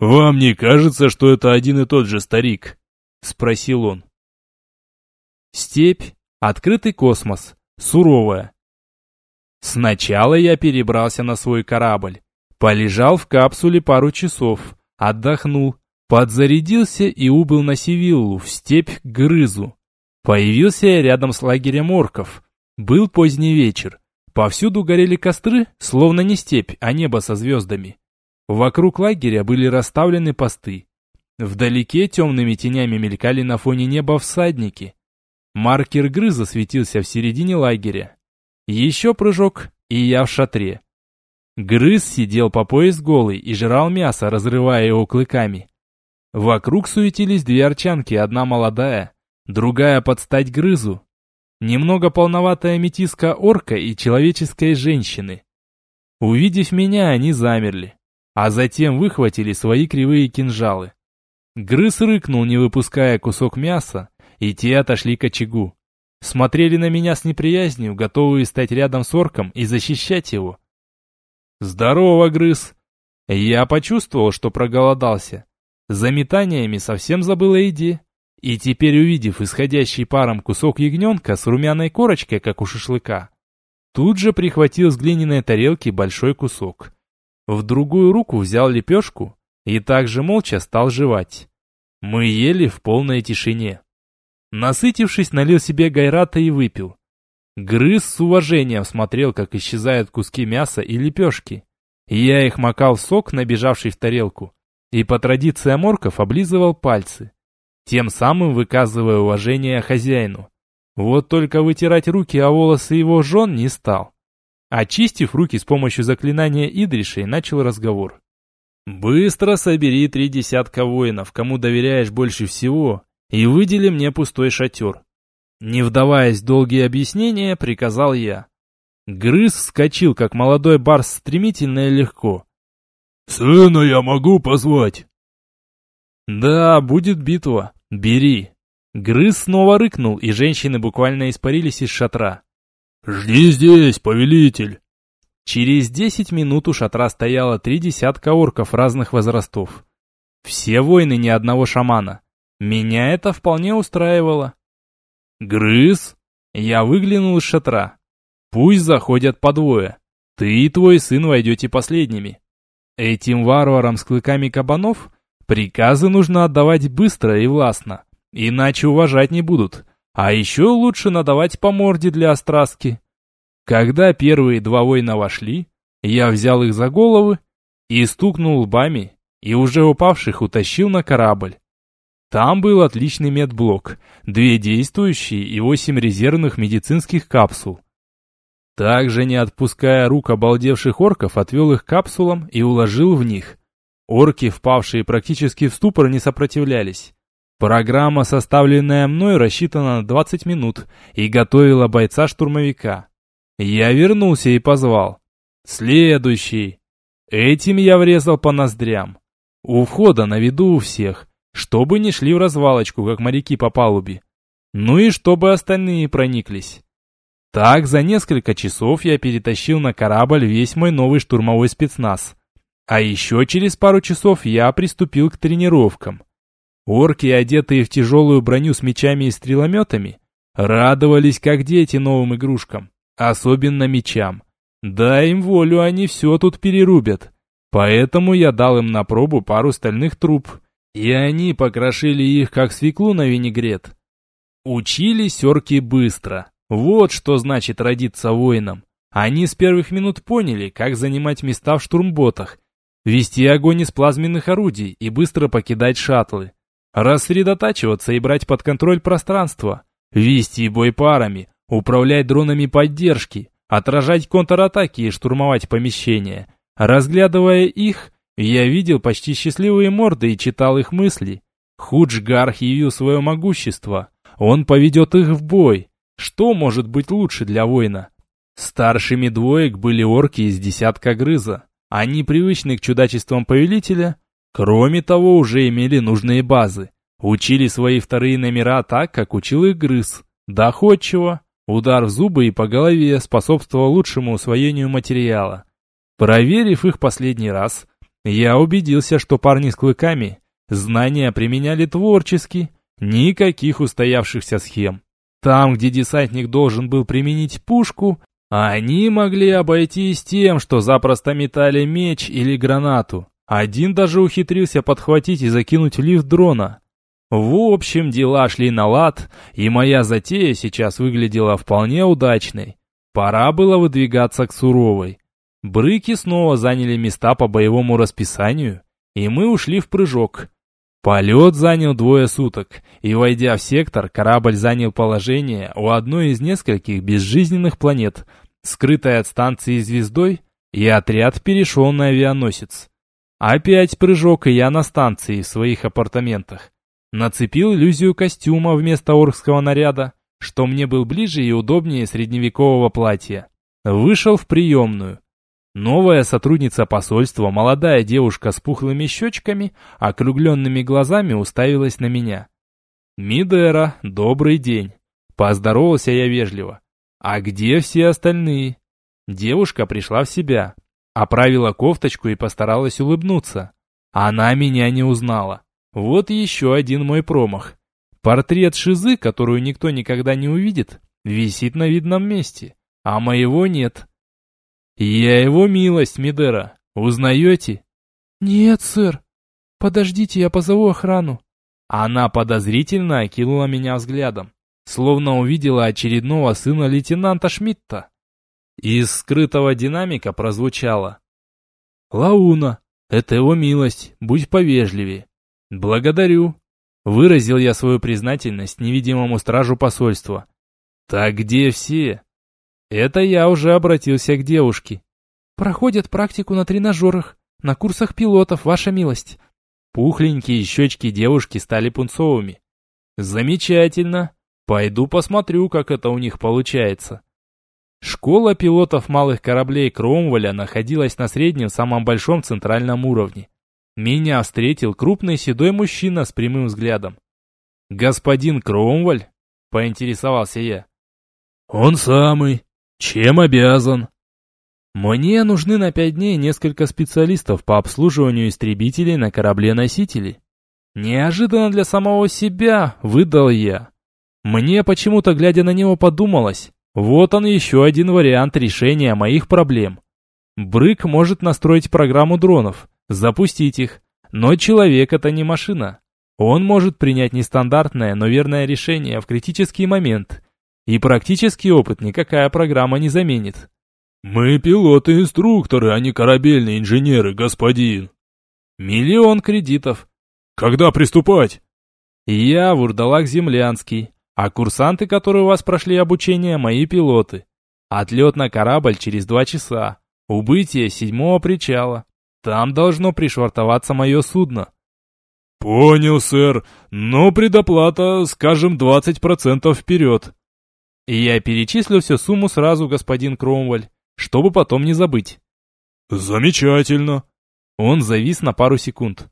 «Вам не кажется, что это один и тот же старик?» — спросил он. Степь, открытый космос, суровая, Сначала я перебрался на свой корабль, полежал в капсуле пару часов, отдохнул, подзарядился и убыл на Севиллу, в степь к Грызу. Появился я рядом с лагерем орков. Был поздний вечер. Повсюду горели костры, словно не степь, а небо со звездами. Вокруг лагеря были расставлены посты. Вдалеке темными тенями мелькали на фоне неба всадники. Маркер Грыза светился в середине лагеря. Еще прыжок, и я в шатре. Грыз сидел по пояс голый и жрал мясо, разрывая его клыками. Вокруг суетились две арчанки, одна молодая, другая под стать грызу. Немного полноватая метиска орка и человеческой женщины. Увидев меня, они замерли, а затем выхватили свои кривые кинжалы. Грыз рыкнул, не выпуская кусок мяса, и те отошли к очагу. Смотрели на меня с неприязнью, готовые стать рядом с орком и защищать его. «Здорово, грыз!» Я почувствовал, что проголодался. За метаниями совсем забыл о еде. И теперь, увидев исходящий паром кусок ягненка с румяной корочкой, как у шашлыка, тут же прихватил с глиняной тарелки большой кусок. В другую руку взял лепешку и также молча стал жевать. Мы ели в полной тишине. Насытившись, налил себе гайрата и выпил. Грыз с уважением смотрел, как исчезают куски мяса и лепешки. Я их макал в сок, набежавший в тарелку, и по традиции морков облизывал пальцы, тем самым выказывая уважение хозяину. Вот только вытирать руки о волосы его жен не стал. Очистив руки с помощью заклинания Идришей, начал разговор. «Быстро собери три десятка воинов, кому доверяешь больше всего, и выдели мне пустой шатер. Не вдаваясь в долгие объяснения, приказал я. Грыз вскочил, как молодой барс, стремительно и легко. «Сына я могу позвать?» «Да, будет битва. Бери». Грыз снова рыкнул, и женщины буквально испарились из шатра. «Жди здесь, повелитель!» Через десять минут у шатра стояло три десятка орков разных возрастов. Все воины ни одного шамана. Меня это вполне устраивало. Грыз? Я выглянул из шатра. Пусть заходят по двое. Ты и твой сын войдете последними. Этим варварам с клыками кабанов приказы нужно отдавать быстро и властно, иначе уважать не будут. А еще лучше надавать по морде для остраски. Когда первые два воина вошли, я взял их за головы и стукнул лбами, и уже упавших утащил на корабль. Там был отличный медблок, две действующие и восемь резервных медицинских капсул. Также, не отпуская рук обалдевших орков, отвел их капсулам и уложил в них. Орки, впавшие практически в ступор, не сопротивлялись. Программа, составленная мной, рассчитана на 20 минут и готовила бойца-штурмовика. Я вернулся и позвал. «Следующий!» Этим я врезал по ноздрям. У входа на виду у всех, чтобы не шли в развалочку, как моряки по палубе. Ну и чтобы остальные прониклись. Так, за несколько часов я перетащил на корабль весь мой новый штурмовой спецназ. А еще через пару часов я приступил к тренировкам. Орки, одетые в тяжелую броню с мечами и стрелометами, радовались как дети новым игрушкам, особенно мечам. Дай им волю, они все тут перерубят. Поэтому я дал им на пробу пару стальных труб, и они покрошили их как свеклу на винегрет. Учились орки быстро. Вот что значит родиться воином. Они с первых минут поняли, как занимать места в штурмботах, вести огонь из плазменных орудий и быстро покидать шаттлы, рассредотачиваться и брать под контроль пространство, вести бой парами, управлять дронами поддержки, отражать контратаки и штурмовать помещения. Разглядывая их, я видел почти счастливые морды и читал их мысли. Худжгарх явил свое могущество. Он поведет их в бой, что может быть лучше для воина? Старшими двоек были орки из десятка грыза. Они привычны к чудачествам повелителя. Кроме того, уже имели нужные базы. Учили свои вторые номера так, как учил их грыз. Доходчиво. Удар в зубы и по голове способствовал лучшему усвоению материала. Проверив их последний раз, я убедился, что парни с клыками знания применяли творчески, никаких устоявшихся схем. Там, где десантник должен был применить пушку, они могли обойтись тем, что запросто метали меч или гранату. Один даже ухитрился подхватить и закинуть лифт дрона. В общем, дела шли на лад, и моя затея сейчас выглядела вполне удачной. Пора было выдвигаться к суровой. Брыки снова заняли места по боевому расписанию, и мы ушли в прыжок. Полет занял двое суток, и, войдя в сектор, корабль занял положение у одной из нескольких безжизненных планет, скрытой от станции звездой, и отряд перешел на авианосец. Опять прыжок, и я на станции в своих апартаментах. Нацепил иллюзию костюма вместо оркского наряда, что мне был ближе и удобнее средневекового платья. Вышел в приемную. Новая сотрудница посольства, молодая девушка с пухлыми щечками, округленными глазами уставилась на меня. «Мидера, добрый день!» Поздоровался я вежливо. «А где все остальные?» Девушка пришла в себя, оправила кофточку и постаралась улыбнуться. Она меня не узнала. Вот еще один мой промах. Портрет Шизы, которую никто никогда не увидит, висит на видном месте, а моего нет. «Я его милость, Мидера. Узнаете?» «Нет, сэр. Подождите, я позову охрану». Она подозрительно окинула меня взглядом, словно увидела очередного сына лейтенанта Шмидта. Из скрытого динамика прозвучало. «Лауна, это его милость, будь повежливее». «Благодарю», — выразил я свою признательность невидимому стражу посольства. «Так где все?» Это я уже обратился к девушке. Проходят практику на тренажерах, на курсах пилотов, ваша милость. Пухленькие щечки девушки стали пунцовыми. Замечательно. Пойду посмотрю, как это у них получается. Школа пилотов малых кораблей Кромволя находилась на среднем самом большом центральном уровне. Меня встретил крупный седой мужчина с прямым взглядом. «Господин Кромволь?» — поинтересовался я. «Он самый», «Чем обязан?» «Мне нужны на пять дней несколько специалистов по обслуживанию истребителей на корабле-носителе». Неожиданно для самого себя выдал я. Мне почему-то, глядя на него, подумалось, вот он еще один вариант решения моих проблем. Брык может настроить программу дронов, запустить их, но человек это не машина. Он может принять нестандартное, но верное решение в критический момент, и практический опыт никакая программа не заменит. «Мы пилоты-инструкторы, а не корабельные инженеры, господин». «Миллион кредитов». «Когда приступать?» «Я Вурдалак Землянский, а курсанты, которые у вас прошли обучение, мои пилоты. Отлет на корабль через два часа. Убытие седьмого причала. Там должно пришвартоваться мое судно». «Понял, сэр, но предоплата, скажем, 20% вперед». «Я перечислю всю сумму сразу, господин Кромваль чтобы потом не забыть. Замечательно. Он завис на пару секунд.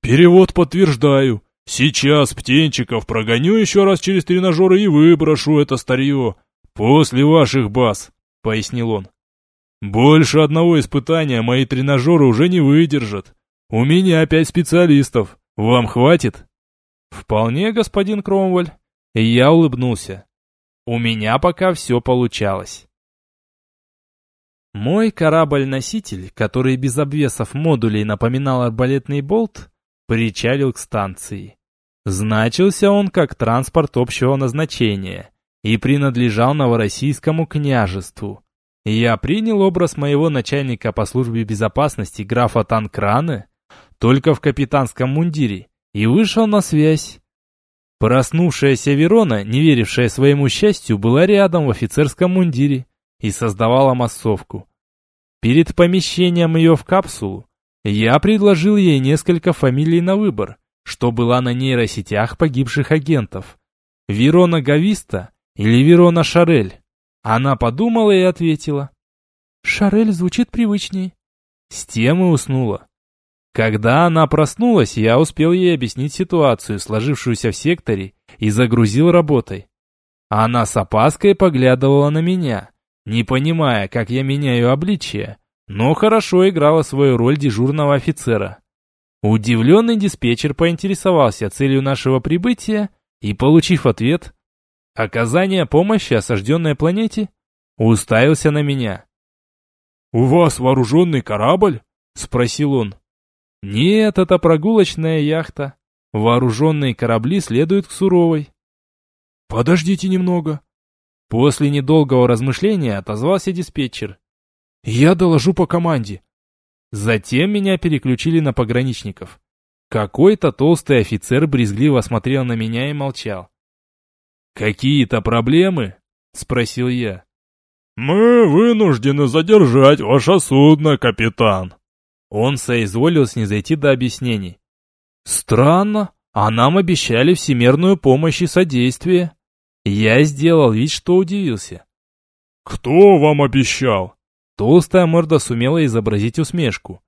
Перевод подтверждаю. Сейчас птенчиков прогоню еще раз через тренажеры и выброшу это старье. После ваших баз, пояснил он. Больше одного испытания мои тренажеры уже не выдержат. У меня пять специалистов. Вам хватит? Вполне, господин Кромваль. Я улыбнулся. У меня пока все получалось. Мой корабль-носитель, который без обвесов модулей напоминал арбалетный болт, причалил к станции. Значился он как транспорт общего назначения и принадлежал Новороссийскому княжеству. Я принял образ моего начальника по службе безопасности графа Танкраны, только в капитанском мундире, и вышел на связь. Проснувшаяся Верона, не верившая своему счастью, была рядом в офицерском мундире и создавала массовку. Перед помещением ее в капсулу я предложил ей несколько фамилий на выбор, что была на нейросетях погибших агентов. Верона Гависта или Верона Шарель? Она подумала и ответила. Шарель звучит привычней. С тем уснула. Когда она проснулась, я успел ей объяснить ситуацию, сложившуюся в секторе, и загрузил работой. Она с опаской поглядывала на меня, не понимая, как я меняю обличие, но хорошо играла свою роль дежурного офицера. Удивленный диспетчер поинтересовался целью нашего прибытия и, получив ответ, оказание помощи осажденной планете, уставился на меня. «У вас вооруженный корабль?» — спросил он. «Нет, это прогулочная яхта. Вооруженные корабли следуют к Суровой». «Подождите немного», После недолгого размышления отозвался диспетчер. «Я доложу по команде». Затем меня переключили на пограничников. Какой-то толстый офицер брезгливо смотрел на меня и молчал. «Какие-то проблемы?» — спросил я. «Мы вынуждены задержать ваше судно, капитан». Он соизволил снизойти до объяснений. «Странно, а нам обещали всемирную помощь и содействие». Я сделал вид, что удивился. «Кто вам обещал?» Толстая морда сумела изобразить усмешку.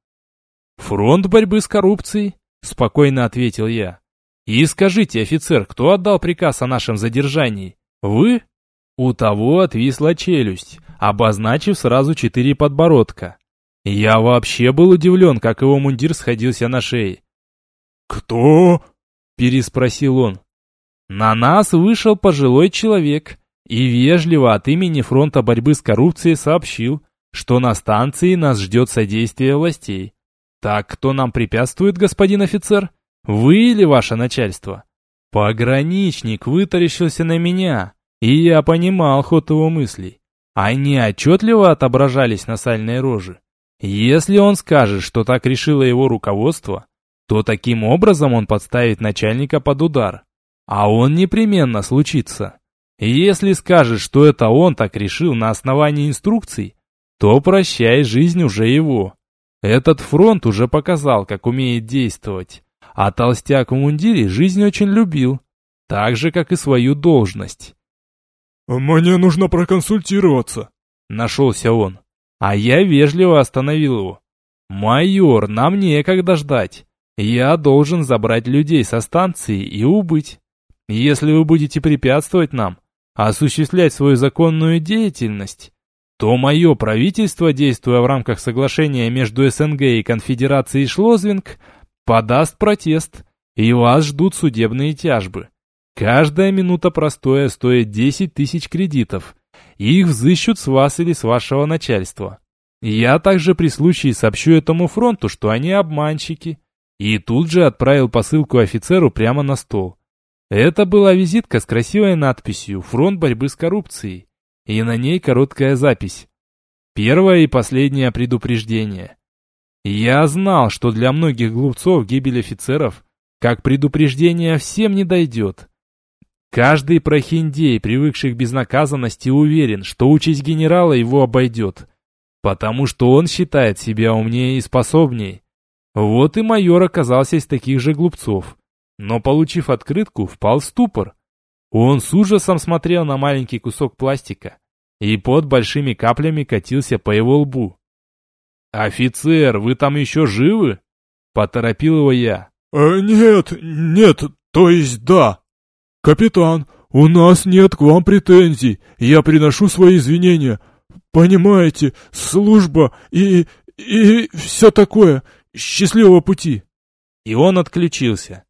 «Фронт борьбы с коррупцией», — спокойно ответил я. «И скажите, офицер, кто отдал приказ о нашем задержании? Вы?» У того отвисла челюсть, обозначив сразу четыре подбородка. Я вообще был удивлен, как его мундир сходился на шее. «Кто?» — переспросил он. На нас вышел пожилой человек и вежливо от имени фронта борьбы с коррупцией сообщил, что на станции нас ждет содействие властей. Так кто нам препятствует, господин офицер? Вы или ваше начальство? Пограничник вытаращился на меня, и я понимал ход его мыслей. Они отчетливо отображались на сальной роже. Если он скажет, что так решило его руководство, то таким образом он подставит начальника под удар. А он непременно случится. если скажешь, что это он так решил на основании инструкций, то прощай, жизнь уже его. Этот фронт уже показал, как умеет действовать. А толстяк в мундире жизнь очень любил. Так же, как и свою должность. «Мне нужно проконсультироваться», — нашелся он. А я вежливо остановил его. «Майор, нам некогда ждать. Я должен забрать людей со станции и убыть. Если вы будете препятствовать нам осуществлять свою законную деятельность, то мое правительство, действуя в рамках соглашения между СНГ и Конфедерацией Шлозвинг, подаст протест, и вас ждут судебные тяжбы. Каждая минута простоя стоит 10 тысяч кредитов. Их взыщут с вас или с вашего начальства. Я также при случае сообщу этому фронту, что они обманщики. И тут же отправил посылку офицеру прямо на стол. Это была визитка с красивой надписью «Фронт борьбы с коррупцией». И на ней короткая запись. Первое и последнее предупреждение. Я знал, что для многих глупцов гибель офицеров, как предупреждение, всем не дойдет. Каждый прохиндей, привыкший к безнаказанности, уверен, что участь генерала его обойдет, потому что он считает себя умнее и способней. Вот и майор оказался из таких же глупцов, но, получив открытку, впал в ступор. Он с ужасом смотрел на маленький кусок пластика, и под большими каплями катился по его лбу. «Офицер, вы там еще живы?» — поторопил его я. «Э, «Нет, нет, то есть да. Капитан, у нас нет к вам претензий, я приношу свои извинения. Понимаете, служба и... и все такое. Счастливого пути!» И он отключился.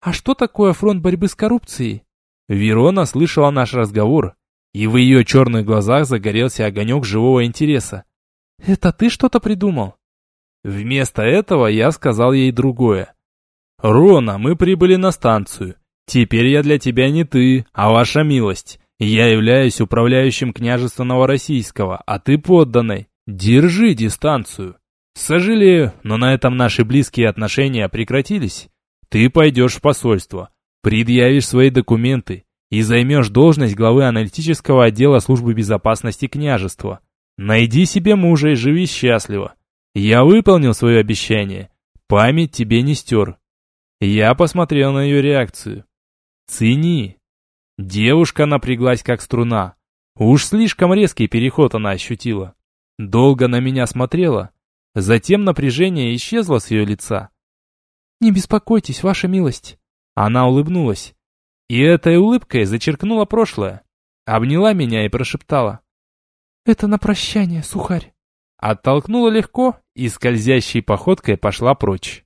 «А что такое фронт борьбы с коррупцией?» Верона слышала наш разговор, и в ее черных глазах загорелся огонек живого интереса. «Это ты что-то придумал?» Вместо этого я сказал ей другое. «Рона, мы прибыли на станцию. Теперь я для тебя не ты, а ваша милость. Я являюсь управляющим княжества Новороссийского, а ты подданный. Держи дистанцию. Сожалею, но на этом наши близкие отношения прекратились. Ты пойдешь в посольство, предъявишь свои документы и займешь должность главы аналитического отдела службы безопасности княжества. Найди себе мужа и живи счастливо. Я выполнил свое обещание. Память тебе не стер. Я посмотрел на ее реакцию. Цени. Девушка напряглась как струна. Уж слишком резкий переход она ощутила. Долго на меня смотрела. Затем напряжение исчезло с ее лица. «Не беспокойтесь, ваша милость». Она улыбнулась. И этой улыбкой зачеркнула прошлое. Обняла меня и прошептала. «Это на прощание, сухарь». Оттолкнула легко и скользящей походкой пошла прочь.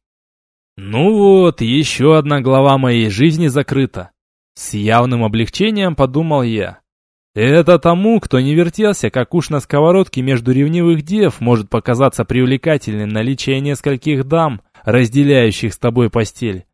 Ну вот, еще одна глава моей жизни закрыта. С явным облегчением подумал я. Это тому, кто не вертелся, как уж на сковородке между ревнивых дев, может показаться привлекательным наличие нескольких дам, разделяющих с тобой постель.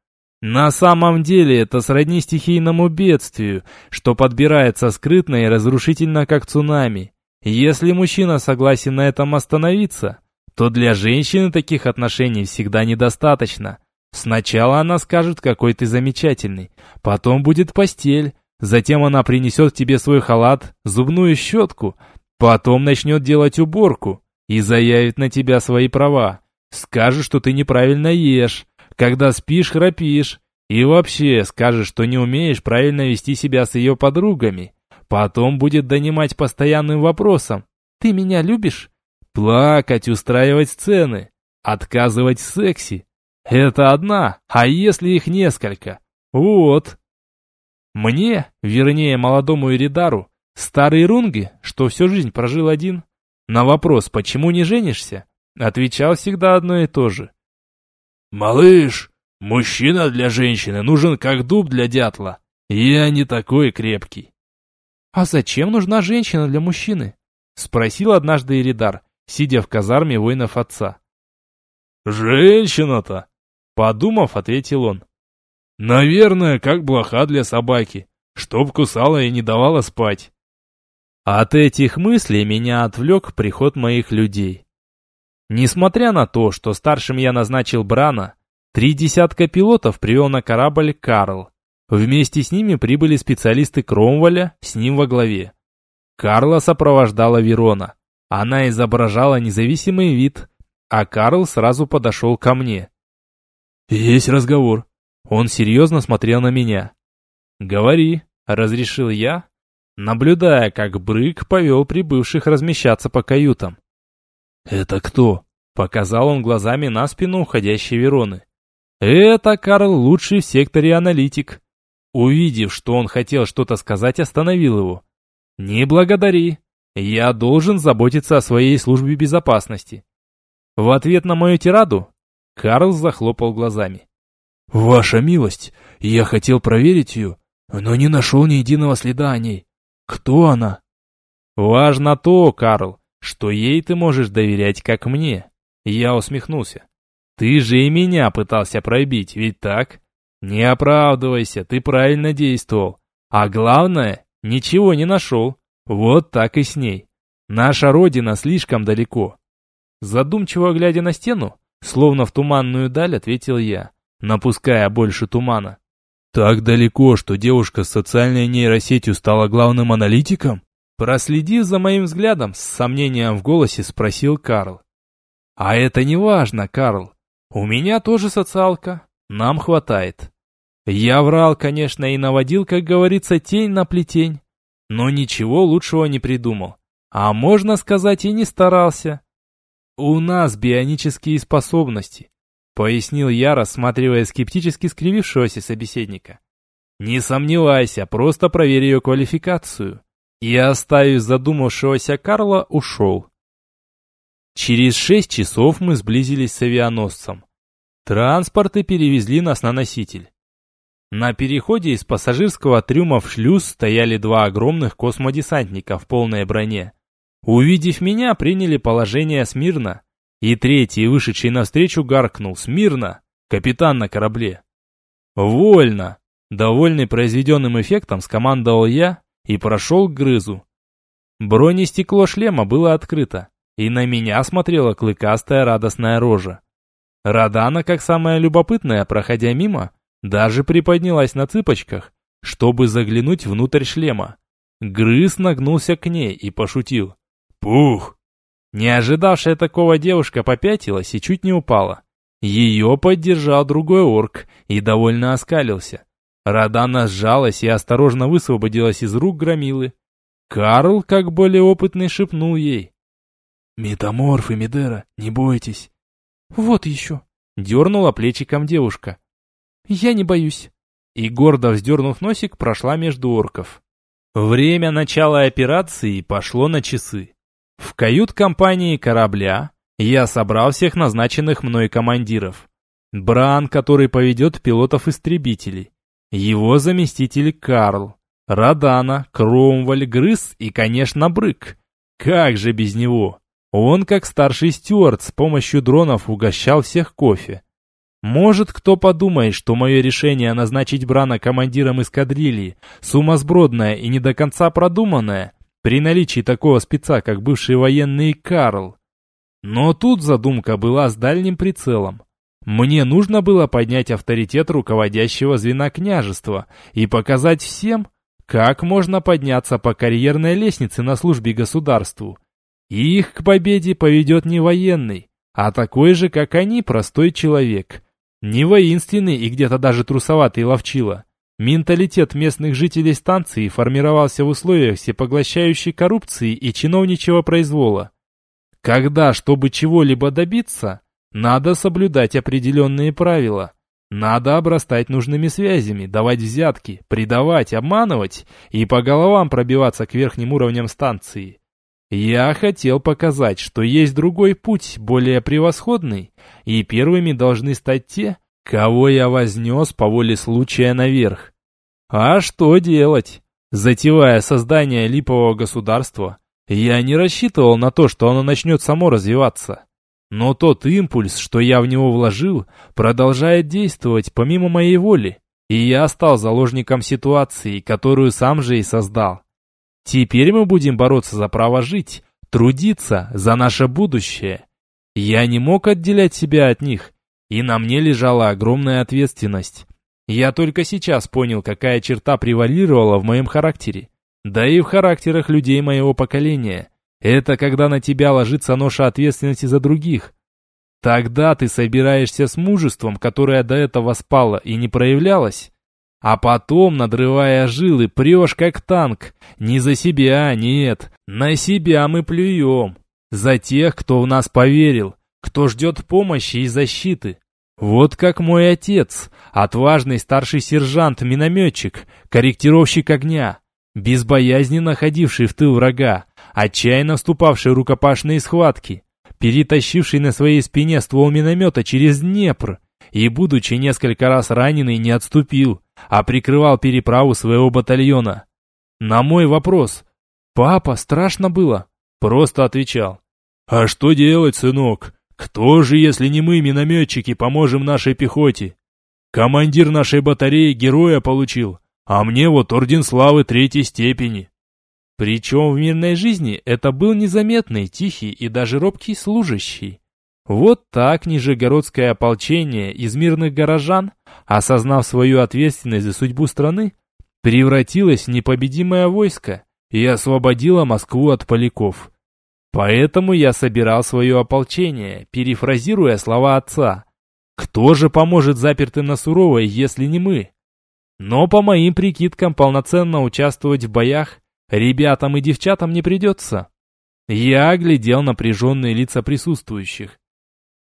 На самом деле это сродни стихийному бедствию, что подбирается скрытно и разрушительно, как цунами. Если мужчина согласен на этом остановиться, то для женщины таких отношений всегда недостаточно. Сначала она скажет, какой ты замечательный, потом будет постель, затем она принесет тебе свой халат, зубную щетку, потом начнет делать уборку и заявит на тебя свои права. Скажет, что ты неправильно ешь, когда спишь, храпишь, и вообще скажет, что не умеешь правильно вести себя с ее подругами. Потом будет донимать постоянным вопросом «Ты меня любишь?» Плакать, устраивать сцены, отказывать в сексе. Это одна, а если их несколько? Вот. Мне, вернее молодому Иридару, старый Рунги, что всю жизнь прожил один, на вопрос «почему не женишься?» отвечал всегда одно и то же. «Малыш, мужчина для женщины нужен как дуб для дятла. Я не такой крепкий». «А зачем нужна женщина для мужчины?» Спросил однажды Иридар, сидя в казарме воинов отца. «Женщина-то!» Подумав, ответил он. «Наверное, как блоха для собаки, чтоб кусала и не давала спать». От этих мыслей меня отвлек приход моих людей. Несмотря на то, что старшим я назначил Брана, три десятка пилотов привел на корабль Карл. Вместе с ними прибыли специалисты Кромволя, с ним во главе. Карла сопровождала Верона. Она изображала независимый вид, а Карл сразу подошел ко мне. «Есть разговор». Он серьезно смотрел на меня. «Говори», — разрешил я, наблюдая, как Брык повел прибывших размещаться по каютам. «Это кто?» — показал он глазами на спину уходящей Вероны. «Это Карл, лучший в секторе аналитик. Увидев, что он хотел что-то сказать, остановил его. «Не благодари. Я должен заботиться о своей службе безопасности». В ответ на мою тираду Карл захлопал глазами. «Ваша милость, я хотел проверить ее, но не нашел ни единого следа о ней. Кто она?» «Важно то, Карл, что ей ты можешь доверять, как мне. Я усмехнулся. Ты же и меня пытался пробить, ведь так? Не оправдывайся, ты правильно действовал. А главное, ничего не нашел. Вот так и с ней. Наша родина слишком далеко. Задумчиво глядя на стену, словно в туманную даль, ответил я, напуская больше тумана. Так далеко, что девушка с социальной нейросетью стала главным аналитиком? Проследив за моим взглядом, с сомнением в голосе спросил Карл. А это не важно, Карл. У меня тоже социалка. Нам хватает. Я врал, конечно, и наводил, как говорится, тень на плетень. Но ничего лучшего не придумал. А можно сказать, и не старался. У нас бионические способности, пояснил я, рассматривая скептически скривившегося собеседника. Не сомневайся, просто проверь ее квалификацию. И, оставив задумавшегося Карла, ушел. Через шесть часов мы сблизились с авианосцем. Транспорты перевезли нас на носитель. На переходе из пассажирского трюма в шлюз стояли два огромных космодесантника в полной броне. Увидев меня, приняли положение смирно. И третий, вышедший навстречу, гаркнул «Смирно!» Капитан на корабле. «Вольно!» Довольный произведенным эффектом, скомандовал я и прошел к грызу. Бронестекло шлема было открыто, и на меня смотрела клыкастая радостная рожа. Радана, как самая любопытная, проходя мимо, даже приподнялась на цыпочках, чтобы заглянуть внутрь шлема. Грыз нагнулся к ней и пошутил. «Пух!» Не ожидавшая такого девушка попятилась и чуть не упала. Ее поддержал другой орк и довольно оскалился. Радана сжалась и осторожно высвободилась из рук громилы. Карл, как более опытный, шепнул ей. «Метаморфы, Медера, не бойтесь». «Вот еще», — дернула плечиком девушка. «Я не боюсь». И гордо вздернув носик, прошла между орков. Время начала операции пошло на часы. В кают-компании корабля я собрал всех назначенных мной командиров. Бран, который поведет пилотов-истребителей. Его заместитель Карл. Радана, Кромваль, Грыз и, конечно, Брык. Как же без него? Он, как старший стюард, с помощью дронов угощал всех кофе. Может, кто подумает, что мое решение назначить Брана командиром эскадрильи сумасбродное и не до конца продуманное, при наличии такого спеца, как бывший военный Карл. Но тут задумка была с дальним прицелом. Мне нужно было поднять авторитет руководящего звена княжества и показать всем, как можно подняться по карьерной лестнице на службе государству. их к победе поведет не военный, а такой же, как они, простой человек. Не воинственный и где-то даже трусоватый ловчила, Менталитет местных жителей станции формировался в условиях всепоглощающей коррупции и чиновничьего произвола. Когда, чтобы чего-либо добиться, надо соблюдать определенные правила. Надо обрастать нужными связями, давать взятки, предавать, обманывать и по головам пробиваться к верхним уровням станции. Я хотел показать, что есть другой путь, более превосходный, и первыми должны стать те, кого я вознес по воле случая наверх. А что делать? Затевая создание липового государства, я не рассчитывал на то, что оно начнет само развиваться. Но тот импульс, что я в него вложил, продолжает действовать помимо моей воли, и я стал заложником ситуации, которую сам же и создал. Теперь мы будем бороться за право жить, трудиться за наше будущее. Я не мог отделять себя от них, и на мне лежала огромная ответственность. Я только сейчас понял, какая черта превалировала в моем характере. Да и в характерах людей моего поколения. Это когда на тебя ложится ноша ответственности за других. Тогда ты собираешься с мужеством, которое до этого спало и не проявлялось. А потом, надрывая жилы, прешь как танк. Не за себя, нет. На себя мы плюем. За тех, кто в нас поверил, кто ждет помощи и защиты. Вот как мой отец, отважный старший сержант-минометчик, корректировщик огня, безбоязненно ходивший в тыл врага, отчаянно вступавший в рукопашные схватки, перетащивший на своей спине ствол миномета через Днепр и, будучи несколько раз раненый, не отступил, а прикрывал переправу своего батальона. На мой вопрос «Папа, страшно было?» Просто отвечал. «А что делать, сынок? Кто же, если не мы, минометчики, поможем нашей пехоте? Командир нашей батареи героя получил, а мне вот орден славы третьей степени». Причем в мирной жизни это был незаметный, тихий и даже робкий служащий. Вот так Нижегородское ополчение из мирных горожан, осознав свою ответственность за судьбу страны, превратилось в непобедимое войско и освободило Москву от поляков. Поэтому я собирал свое ополчение, перефразируя слова отца. Кто же поможет запертым на Суровой, если не мы? Но по моим прикидкам полноценно участвовать в боях ребятам и девчатам не придется. Я оглядел напряженные лица присутствующих.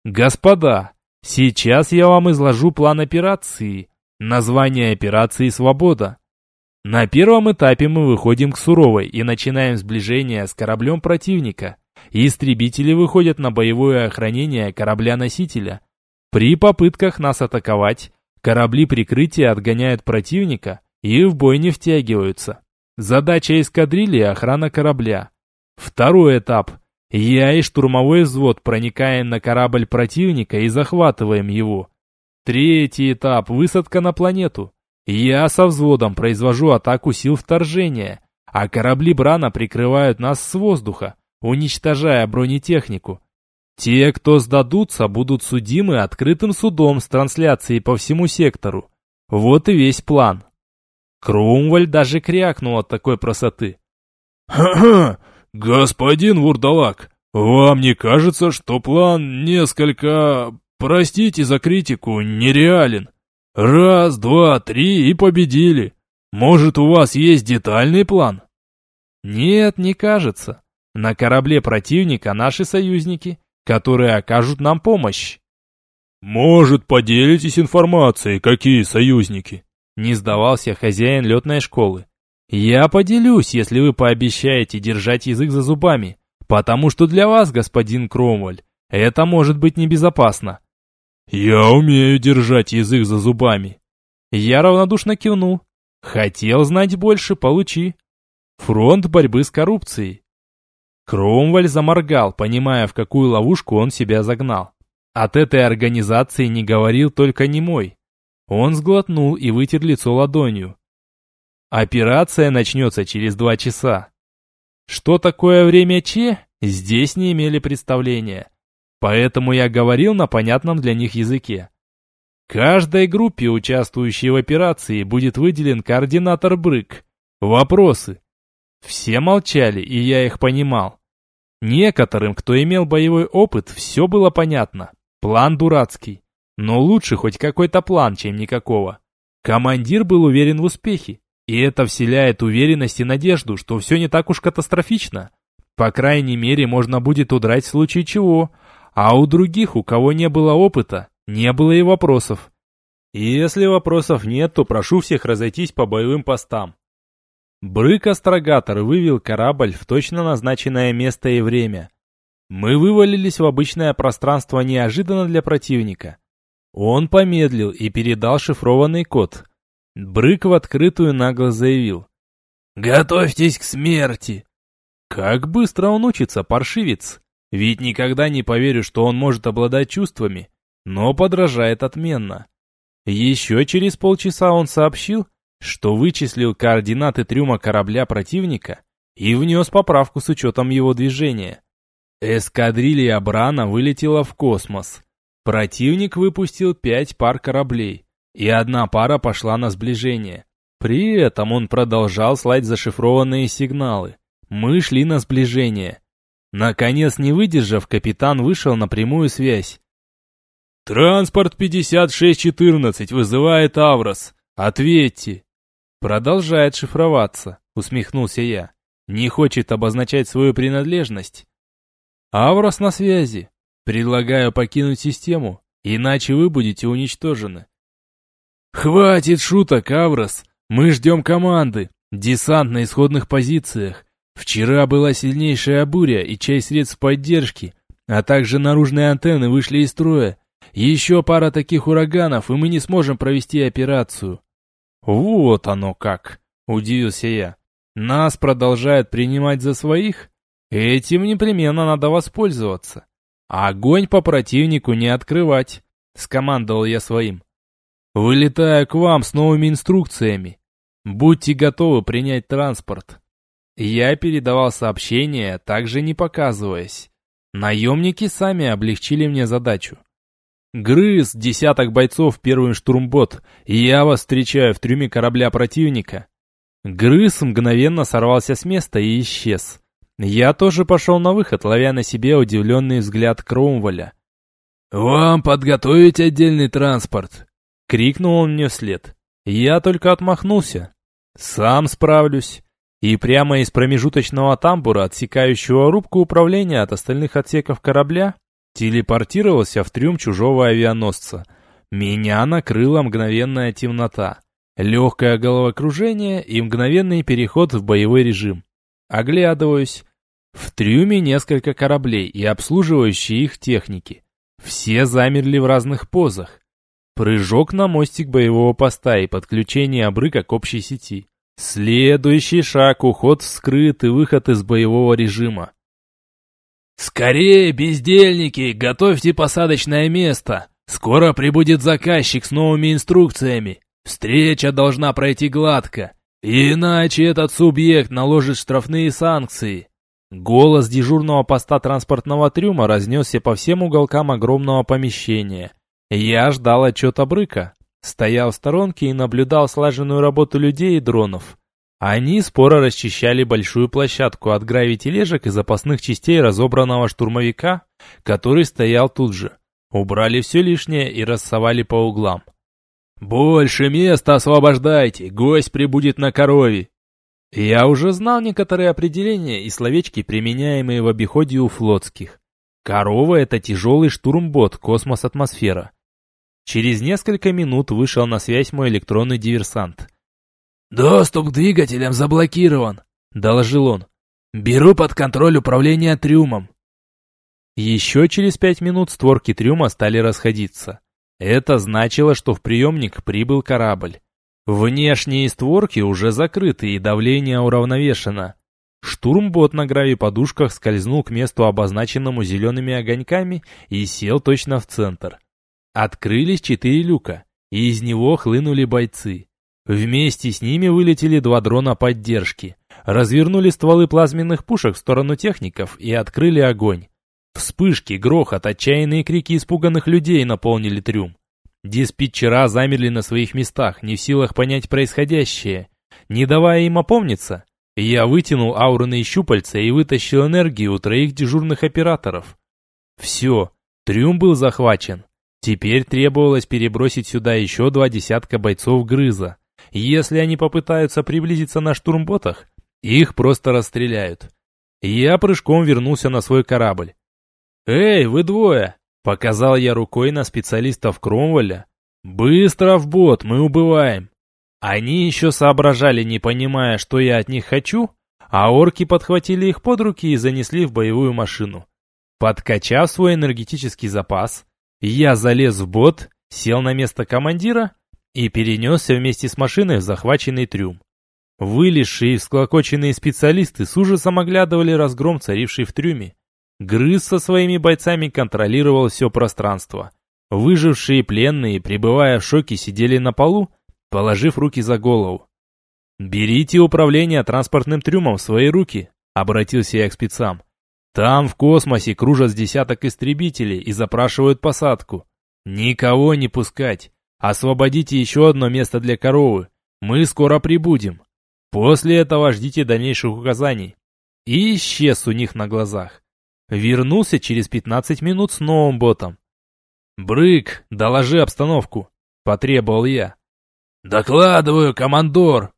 Господа, сейчас я вам изложу план операции. Название операции «Свобода». На первом этапе мы выходим к Суровой и начинаем сближение с кораблем противника. Истребители выходят на боевое охранение корабля-носителя. При попытках нас атаковать, корабли прикрытия отгоняют противника и в бой не втягиваются. Задача эскадрильи – охрана корабля. Второй этап – я и штурмовой взвод проникаем на корабль противника и захватываем его. Третий этап – высадка на планету. Я со взводом произвожу атаку сил вторжения, а корабли Брана прикрывают нас с воздуха, уничтожая бронетехнику. Те, кто сдадутся, будут судимы открытым судом с трансляцией по всему сектору. Вот и весь план. Кромваль даже крякнул от такой красоты. «Ха-ха! «Господин Вурдалак, вам не кажется, что план несколько, простите за критику, нереален? Раз, два, три и победили. Может, у вас есть детальный план?» «Нет, не кажется. На корабле противника наши союзники, которые окажут нам помощь». «Может, поделитесь информацией, какие союзники?» Не сдавался хозяин летной школы. «Я поделюсь, если вы пообещаете держать язык за зубами, потому что для вас, господин Кромваль, это может быть небезопасно». «Я умею держать язык за зубами». Я равнодушно кивнул. «Хотел знать больше, получи». Фронт борьбы с коррупцией. Кромваль заморгал, понимая, в какую ловушку он себя загнал. От этой организации не говорил только немой. Он сглотнул и вытер лицо ладонью. Операция начнется через два часа. Что такое время Че, здесь не имели представления. Поэтому я говорил на понятном для них языке. Каждой группе, участвующей в операции, будет выделен координатор Брык. Вопросы. Все молчали, и я их понимал. Некоторым, кто имел боевой опыт, все было понятно. План дурацкий. Но лучше хоть какой-то план, чем никакого. Командир был уверен в успехе. И это вселяет уверенность и надежду, что все не так уж катастрофично. По крайней мере, можно будет удрать в случае чего, а у других, у кого не было опыта, не было и вопросов. И если вопросов нет, то прошу всех разойтись по боевым постам. Брык-астрогатор вывел корабль в точно назначенное место и время. Мы вывалились в обычное пространство неожиданно для противника. Он помедлил и передал шифрованный код – Брык в открытую нагло заявил. «Готовьтесь к смерти!» Как быстро он учится, паршивец! Ведь никогда не поверю, что он может обладать чувствами, но подражает отменно. Еще через полчаса он сообщил, что вычислил координаты трюма корабля противника и внес поправку с учетом его движения. Эскадрилья Брана вылетела в космос. Противник выпустил пять пар кораблей и одна пара пошла на сближение. При этом он продолжал слать зашифрованные сигналы. Мы шли на сближение. Наконец, не выдержав, капитан вышел на прямую связь. «Транспорт 5614 вызывает Аврос. Ответьте!» «Продолжает шифроваться», — усмехнулся я. «Не хочет обозначать свою принадлежность». «Аврос на связи. Предлагаю покинуть систему, иначе вы будете уничтожены. «Хватит шуток, Аврос! Мы ждем команды! Десант на исходных позициях! Вчера была сильнейшая буря и часть средств поддержки, а также наружные антенны вышли из строя. Еще пара таких ураганов, и мы не сможем провести операцию». «Вот оно как!» – удивился я. «Нас продолжают принимать за своих? Этим непременно надо воспользоваться. Огонь по противнику не открывать, скомандовал я своим. Вылетаю к вам с новыми инструкциями. Будьте готовы принять транспорт. Я передавал сообщение, также не показываясь. Наемники сами облегчили мне задачу. Грыз десяток бойцов первым штурмбот, и я вас встречаю в трюме корабля противника. Грыз мгновенно сорвался с места и исчез. Я тоже пошел на выход, ловя на себе удивленный взгляд Кромволя. «Вам подготовить отдельный транспорт!» — крикнул он мне вслед. Я только отмахнулся. «Сам справлюсь» и прямо из промежуточного тамбура, отсекающего рубку управления от остальных отсеков корабля, телепортировался в трюм чужого авианосца. Меня накрыла мгновенная темнота, легкое головокружение и мгновенный переход в боевой режим. Оглядываюсь. В трюме несколько кораблей и обслуживающие их техники. Все замерли в разных позах. Прыжок на мостик боевого поста и подключение обрыка к общей сети. Следующий шаг – уход в скрытый выход из боевого режима. «Скорее, бездельники, готовьте посадочное место! Скоро прибудет заказчик с новыми инструкциями. Встреча должна пройти гладко, иначе этот субъект наложит штрафные санкции». Голос дежурного поста транспортного трюма разнесся по всем уголкам огромного помещения. Я ждал отчета Брыка, стоял в сторонке и наблюдал слаженную работу людей и дронов. Они споро расчищали большую площадку от гравитележек и запасных частей разобранного штурмовика, который стоял тут же. Убрали все лишнее и рассовали по углам. «Больше места освобождайте, гость прибудет на корове!» Я уже знал некоторые определения и словечки, применяемые в обиходе у флотских. Корова — это тяжелый штурмбот, космос-атмосфера. Через несколько минут вышел на связь мой электронный диверсант. «Доступ к двигателям заблокирован», — доложил он. «Беру под контроль управление трюмом». Еще через пять минут створки трюма стали расходиться. Это значило, что в приемник прибыл корабль. Внешние створки уже закрыты и давление уравновешено. Штурмбот на гравиподушках скользнул к месту, обозначенному зелеными огоньками, и сел точно в центр. Открылись четыре люка, и из него хлынули бойцы. Вместе с ними вылетели два дрона поддержки, развернули стволы плазменных пушек в сторону техников и открыли огонь. Вспышки, грохот, отчаянные крики испуганных людей наполнили трюм. Диспетчера замерли на своих местах, не в силах понять происходящее. Не давая им опомниться, я вытянул аурные щупальца и вытащил энергию у троих дежурных операторов. Все, трюм был захвачен. Теперь требовалось перебросить сюда еще два десятка бойцов Грыза. Если они попытаются приблизиться на штурмботах, их просто расстреляют. Я прыжком вернулся на свой корабль. «Эй, вы двое!» — показал я рукой на специалистов Кромвеля. «Быстро в бот, мы убываем!» Они еще соображали, не понимая, что я от них хочу, а орки подхватили их под руки и занесли в боевую машину. Подкачав свой энергетический запас, я залез в бот, сел на место командира и перенесся вместе с машиной в захваченный трюм. Вылезшие и всклокоченные специалисты с ужасом оглядывали разгром, царивший в трюме. Грыз со своими бойцами контролировал все пространство. Выжившие пленные, пребывая в шоке, сидели на полу, положив руки за голову. «Берите управление транспортным трюмом в свои руки», — обратился я к спецам. Там в космосе кружат с десяток истребителей и запрашивают посадку. Никого не пускать. Освободите еще одно место для коровы. Мы скоро прибудем. После этого ждите дальнейших указаний. И исчез у них на глазах. Вернулся через 15 минут с новым ботом. «Брык, доложи обстановку», — потребовал я. «Докладываю, командор.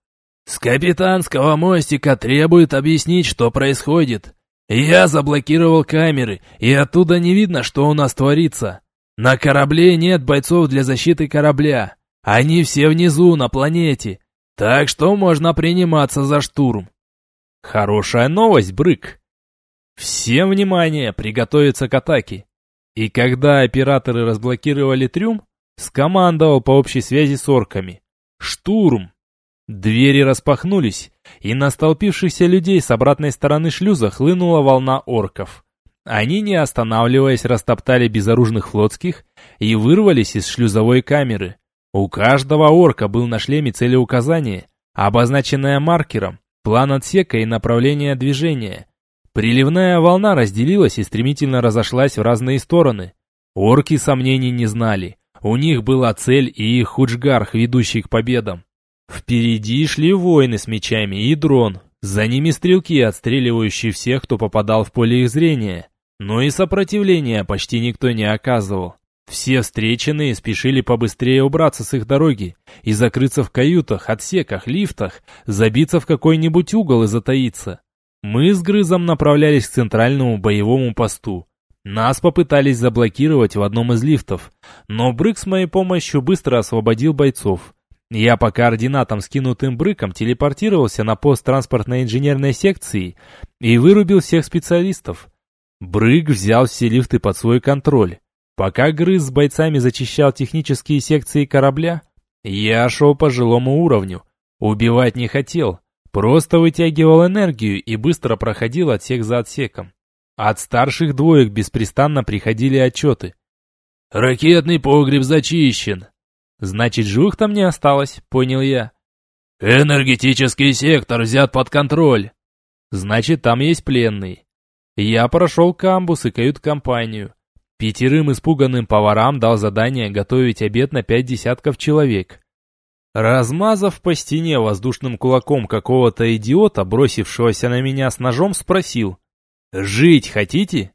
С капитанского мостика требует объяснить, что происходит. Я заблокировал камеры, и оттуда не видно, что у нас творится. На корабле нет бойцов для защиты корабля. Они все внизу, на планете. Так что можно приниматься за штурм. Хорошая новость, Брык. Всем внимание, приготовиться к атаке. И когда операторы разблокировали трюм, скомандовал по общей связи с орками. Штурм! Двери распахнулись, и на столпившихся людей с обратной стороны шлюза хлынула волна орков. Они, не останавливаясь, растоптали безоружных флотских и вырвались из шлюзовой камеры. У каждого орка был на шлеме целеуказание, обозначенное маркером, план отсека и направление движения. Приливная волна разделилась и стремительно разошлась в разные стороны. Орки сомнений не знали. У них была цель и их худжгарх, ведущий к победам. Впереди шли воины с мечами и дрон. За ними стрелки, отстреливающие всех, кто попадал в поле их зрения. Но и сопротивления почти никто не оказывал. Все встреченные спешили побыстрее убраться с их дороги и закрыться в каютах, отсеках, лифтах, забиться в какой-нибудь угол и затаиться. Мы с Грызом направлялись к центральному боевому посту. Нас попытались заблокировать в одном из лифтов, но Брык с моей помощью быстро освободил бойцов. Я по координатам, скинутым Брыком, телепортировался на пост транспортной инженерной секции и вырубил всех специалистов. Брык взял все лифты под свой контроль. Пока Грыз с бойцами зачищал технические секции корабля, я шел по жилому уровню. Убивать не хотел, просто вытягивал энергию и быстро проходил отсек за отсеком. От старших двоек беспрестанно приходили отчеты. «Ракетный погреб зачищен». «Значит, живых там не осталось», — понял я. «Энергетический сектор взят под контроль». «Значит, там есть пленный». Я прошел камбус и кают-компанию. Пятерым испуганным поварам дал задание готовить обед на пять десятков человек. Размазав по стене воздушным кулаком какого-то идиота, бросившегося на меня с ножом, спросил «Жить хотите?»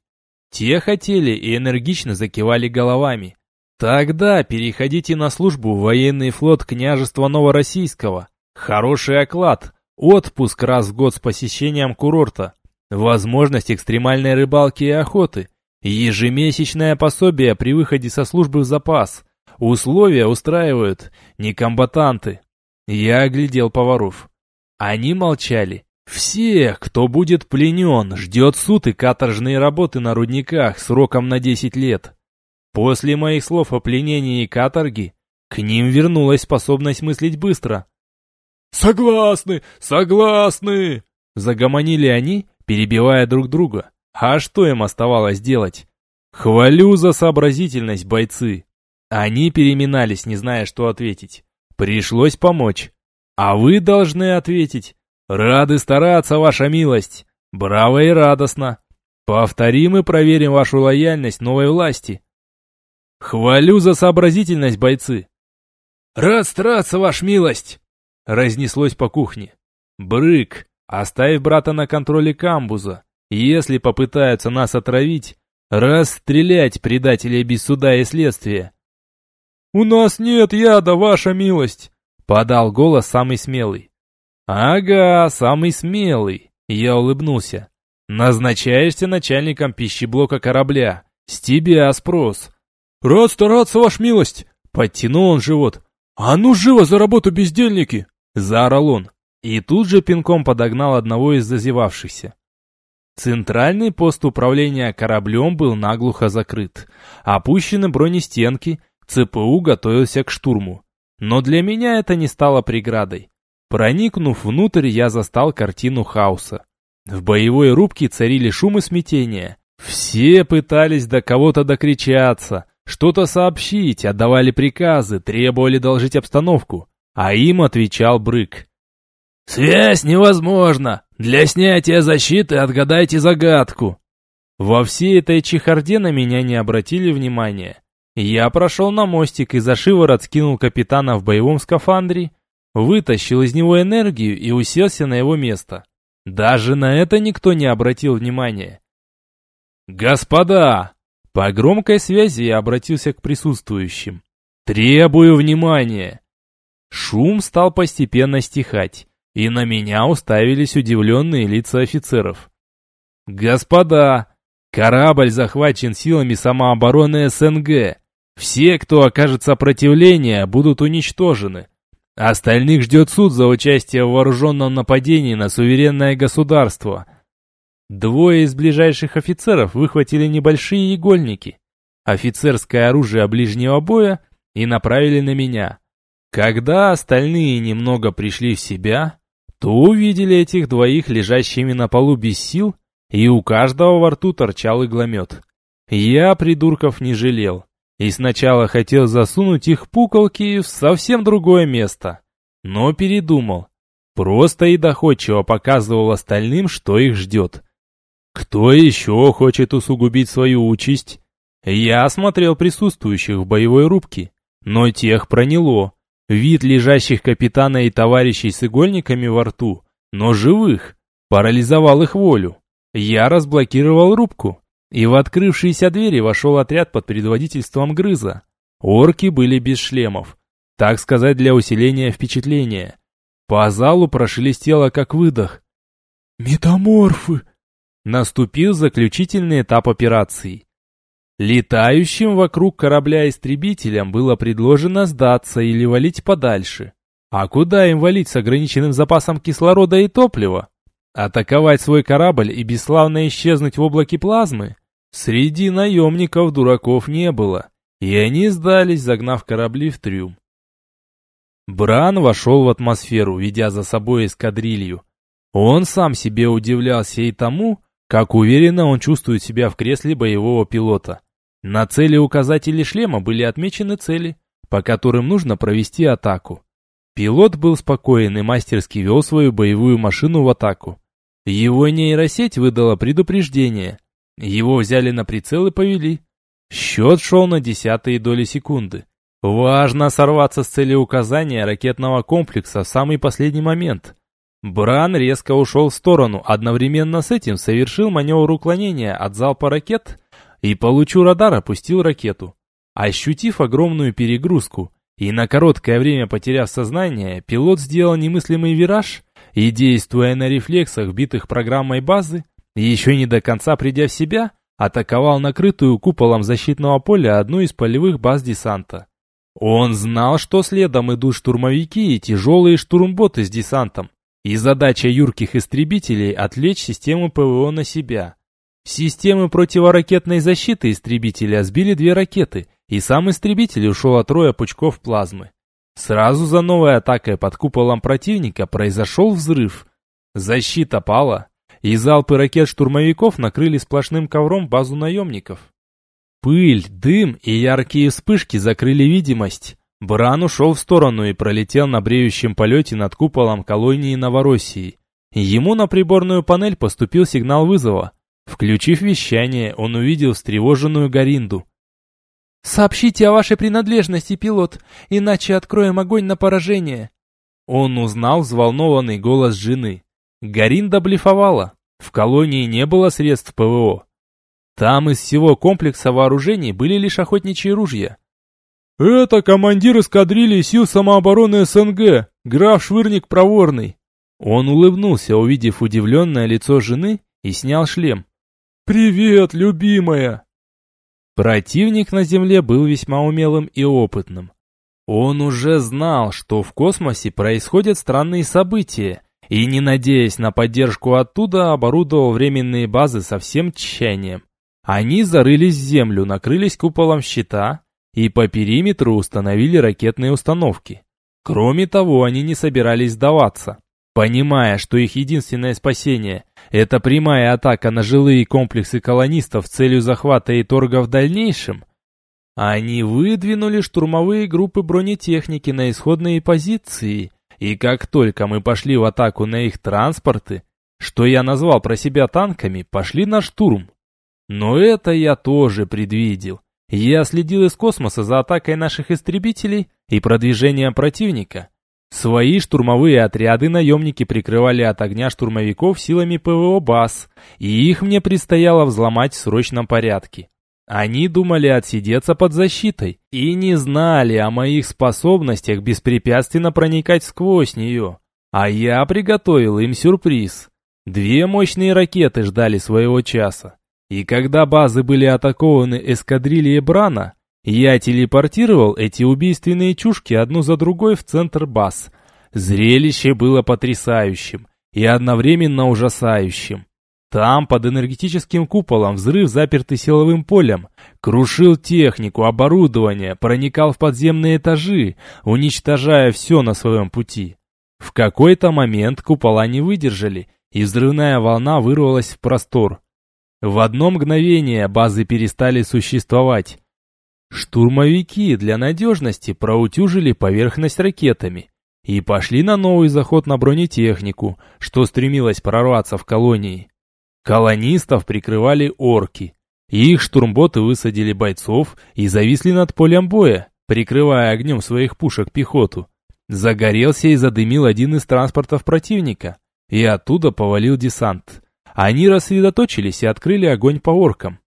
Те хотели и энергично закивали головами. Тогда переходите на службу в военный флот княжества Новороссийского. Хороший оклад, отпуск раз в год с посещением курорта, возможность экстремальной рыбалки и охоты, ежемесячное пособие при выходе со службы в запас. Условия устраивают не комбатанты. Я оглядел поваров. Они молчали. Всех, кто будет пленен, ждет суд и каторжные работы на рудниках сроком на 10 лет. После моих слов о пленении и каторге, к ним вернулась способность мыслить быстро. «Согласны, согласны!» Загомонили они, перебивая друг друга. А что им оставалось делать? Хвалю за сообразительность, бойцы. Они переминались, не зная, что ответить. Пришлось помочь. А вы должны ответить. Рады стараться, ваша милость. Браво и радостно. Повторим и проверим вашу лояльность новой власти. Хвалю за сообразительность, бойцы. Рад стараться, ваша милость. Разнеслось по кухне. Брык, оставь брата на контроле камбуза. Если попытаются нас отравить, расстрелять предателей без суда и следствия. «У нас нет яда, ваша милость!» — подал голос самый смелый. «Ага, самый смелый!» — я улыбнулся. «Назначаешься начальником пищеблока корабля. С тебя спрос». «Рад стараться, ваша милость!» — подтянул он живот. «А ну живо за работу, бездельники!» — заорал он. И тут же пинком подогнал одного из зазевавшихся. Центральный пост управления кораблем был наглухо закрыт. Опущены бронестенки, ЦПУ готовился к штурму. Но для меня это не стало преградой. Проникнув внутрь, я застал картину хаоса. В боевой рубке царили шум и смятение. Все пытались до кого-то докричаться, что-то сообщить, отдавали приказы, требовали должить обстановку. А им отвечал Брык. «Связь невозможна! Для снятия защиты отгадайте загадку!» Во всей этой чехарде на меня не обратили внимания. Я прошел на мостик и за шиворот скинул капитана в боевом скафандре, вытащил из него энергию и уселся на его место. Даже на это никто не обратил внимания. «Господа!» По громкой связи я обратился к присутствующим. «Требую внимания!» Шум стал постепенно стихать и на меня уставились удивленные лица офицеров. «Господа, корабль захвачен силами самообороны СНГ. Все, кто окажет сопротивление, будут уничтожены. Остальных ждет суд за участие в вооруженном нападении на суверенное государство». Двое из ближайших офицеров выхватили небольшие игольники, офицерское оружие ближнего боя и направили на меня. Когда остальные немного пришли в себя, то увидели этих двоих лежащими на полу без сил, и у каждого во рту торчал игломет. Я придурков не жалел, и сначала хотел засунуть их пуколки в совсем другое место, но передумал. Просто и доходчиво показывал остальным, что их ждет. Кто еще хочет усугубить свою участь? Я осмотрел присутствующих в боевой рубке, но тех проняло. Вид лежащих капитана и товарищей с игольниками во рту, но живых, парализовал их волю. Я разблокировал рубку, и в открывшиеся двери вошел отряд под предводительством Грыза. Орки были без шлемов, так сказать, для усиления впечатления. По залу прошелестело, как выдох. «Метаморфы!» Наступил заключительный этап операции. Летающим вокруг корабля-истребителям было предложено сдаться или валить подальше. А куда им валить с ограниченным запасом кислорода и топлива? Атаковать свой корабль и бесславно исчезнуть в облаке плазмы? Среди наемников дураков не было, и они сдались, загнав корабли в трюм. Бран вошел в атмосферу, ведя за собой эскадрилью. Он сам себе удивлялся и тому, как уверенно он чувствует себя в кресле боевого пилота. На цели указателей шлема были отмечены цели, по которым нужно провести атаку. Пилот был спокоен и мастерски вел свою боевую машину в атаку. Его нейросеть выдала предупреждение. Его взяли на прицел и повели. Счет шел на десятые доли секунды. Важно сорваться с цели указания ракетного комплекса в самый последний момент. Бран резко ушел в сторону, одновременно с этим совершил маневр уклонения от залпа ракет и по лучу радара пустил ракету. Ощутив огромную перегрузку и на короткое время потеряв сознание, пилот сделал немыслимый вираж и, действуя на рефлексах, битых программой базы, еще не до конца придя в себя, атаковал накрытую куполом защитного поля одну из полевых баз десанта. Он знал, что следом идут штурмовики и тяжелые штурмботы с десантом, и задача юрких истребителей отвлечь систему ПВО на себя. Системы противоракетной защиты истребителя сбили две ракеты, и сам истребитель ушел от роя пучков плазмы. Сразу за новой атакой под куполом противника произошел взрыв. Защита пала, и залпы ракет штурмовиков накрыли сплошным ковром базу наемников. Пыль, дым и яркие вспышки закрыли видимость. Бран ушел в сторону и пролетел на бреющем полете над куполом колонии Новороссии. Ему на приборную панель поступил сигнал вызова. Включив вещание, он увидел встревоженную Гаринду. «Сообщите о вашей принадлежности, пилот, иначе откроем огонь на поражение». Он узнал взволнованный голос жены. Гаринда блефовала. В колонии не было средств ПВО. Там из всего комплекса вооружений были лишь охотничьи ружья. «Это командир эскадрильи сил самообороны СНГ, граф Швырник Проворный». Он улыбнулся, увидев удивленное лицо жены, и снял шлем. «Привет, любимая!» Противник на Земле был весьма умелым и опытным. Он уже знал, что в космосе происходят странные события, и, не надеясь на поддержку оттуда, оборудовал временные базы со всем тщанием. Они зарылись в землю, накрылись куполом щита и по периметру установили ракетные установки. Кроме того, они не собирались сдаваться. Понимая, что их единственное спасение – это прямая атака на жилые комплексы колонистов с целью захвата и торга в дальнейшем, они выдвинули штурмовые группы бронетехники на исходные позиции, и как только мы пошли в атаку на их транспорты, что я назвал про себя танками, пошли на штурм. Но это я тоже предвидел. Я следил из космоса за атакой наших истребителей и продвижением противника. Свои штурмовые отряды наемники прикрывали от огня штурмовиков силами ПВО баз, и их мне предстояло взломать в срочном порядке. Они думали отсидеться под защитой и не знали о моих способностях беспрепятственно проникать сквозь нее. А я приготовил им сюрприз. Две мощные ракеты ждали своего часа. И когда базы были атакованы эскадрильей Брана, я телепортировал эти убийственные чушки одну за другой в центр баз. Зрелище было потрясающим и одновременно ужасающим. Там, под энергетическим куполом, взрыв, запертый силовым полем, Крушил технику, оборудование, проникал в подземные этажи, уничтожая все на своем пути. В какой-то момент купола не выдержали, и взрывная волна вырвалась в простор. В одно мгновение базы перестали существовать. Штурмовики для надежности проутюжили поверхность ракетами и пошли на новый заход на бронетехнику, что стремилась прорваться в колонии. Колонистов прикрывали орки. Их штурмботы высадили бойцов и зависли над полем боя, прикрывая огнем своих пушек пехоту. Загорелся и задымил один из транспортов противника, и оттуда повалил десант. Они рассредоточились и открыли огонь по оркам.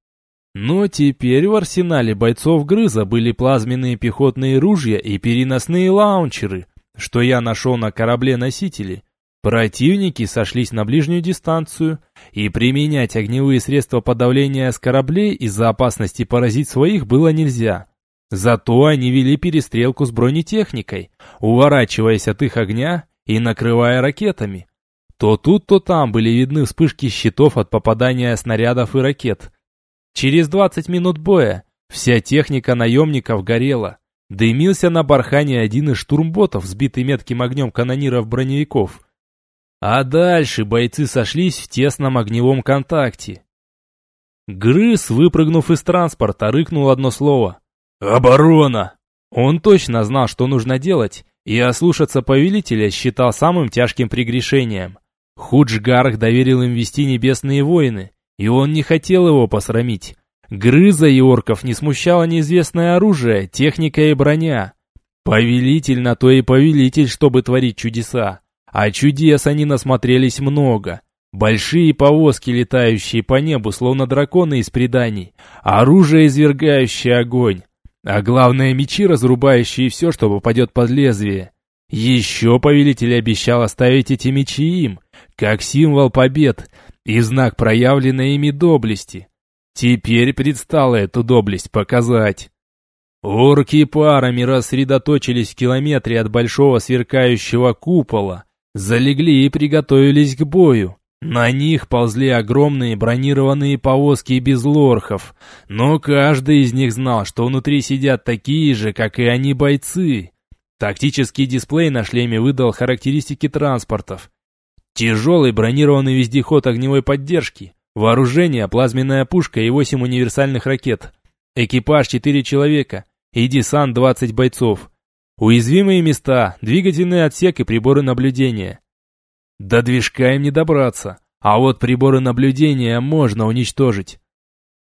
Но теперь в арсенале бойцов Грыза были плазменные пехотные ружья и переносные лаунчеры, что я нашел на корабле-носителе. Противники сошлись на ближнюю дистанцию, и применять огневые средства подавления с кораблей из-за опасности поразить своих было нельзя. Зато они вели перестрелку с бронетехникой, уворачиваясь от их огня и накрывая ракетами. То тут, то там были видны вспышки щитов от попадания снарядов и ракет. Через 20 минут боя вся техника наемников горела. Дымился на бархане один из штурмботов, сбитый метким огнем канониров-броневиков. А дальше бойцы сошлись в тесном огневом контакте. Грыз, выпрыгнув из транспорта, рыкнул одно слово. «Оборона!» Он точно знал, что нужно делать, и ослушаться повелителя считал самым тяжким прегрешением. Худжгарх доверил им вести небесные войны, и он не хотел его посрамить. Грыза и орков не смущало неизвестное оружие, техника и броня. Повелитель на то и повелитель, чтобы творить чудеса. А чудес они насмотрелись много. Большие повозки, летающие по небу, словно драконы из преданий. Оружие, извергающее огонь. А главное, мечи, разрубающие все, что попадет под лезвие. Еще повелитель обещал оставить эти мечи им, как символ побед и знак проявленной ими доблести. Теперь предстало эту доблесть показать. Орки парами рассредоточились в километре от большого сверкающего купола, залегли и приготовились к бою. На них ползли огромные бронированные повозки без лорхов, но каждый из них знал, что внутри сидят такие же, как и они, бойцы. Тактический дисплей на шлеме выдал характеристики транспортов. Тяжелый бронированный вездеход огневой поддержки, вооружение, плазменная пушка и 8 универсальных ракет. Экипаж 4 человека и десант 20 бойцов. Уязвимые места, двигательный отсек и приборы наблюдения. До движка им не добраться, а вот приборы наблюдения можно уничтожить.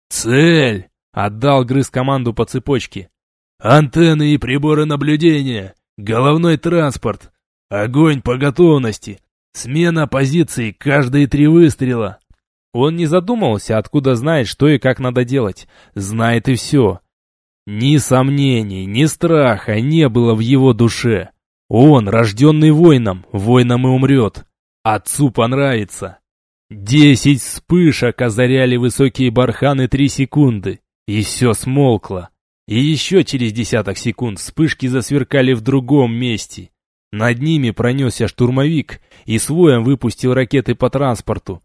«Цель!» — отдал грыз команду по цепочке. «Антенны и приборы наблюдения, головной транспорт, огонь по готовности, смена позиций каждые три выстрела». Он не задумывался, откуда знает, что и как надо делать. Знает и все. Ни сомнений, ни страха не было в его душе. Он, рожденный воином, воином и умрет. Отцу понравится. Десять вспышек озаряли высокие барханы три секунды, и все смолкло. И еще через десяток секунд вспышки засверкали в другом месте. Над ними пронесся штурмовик и своем выпустил ракеты по транспорту.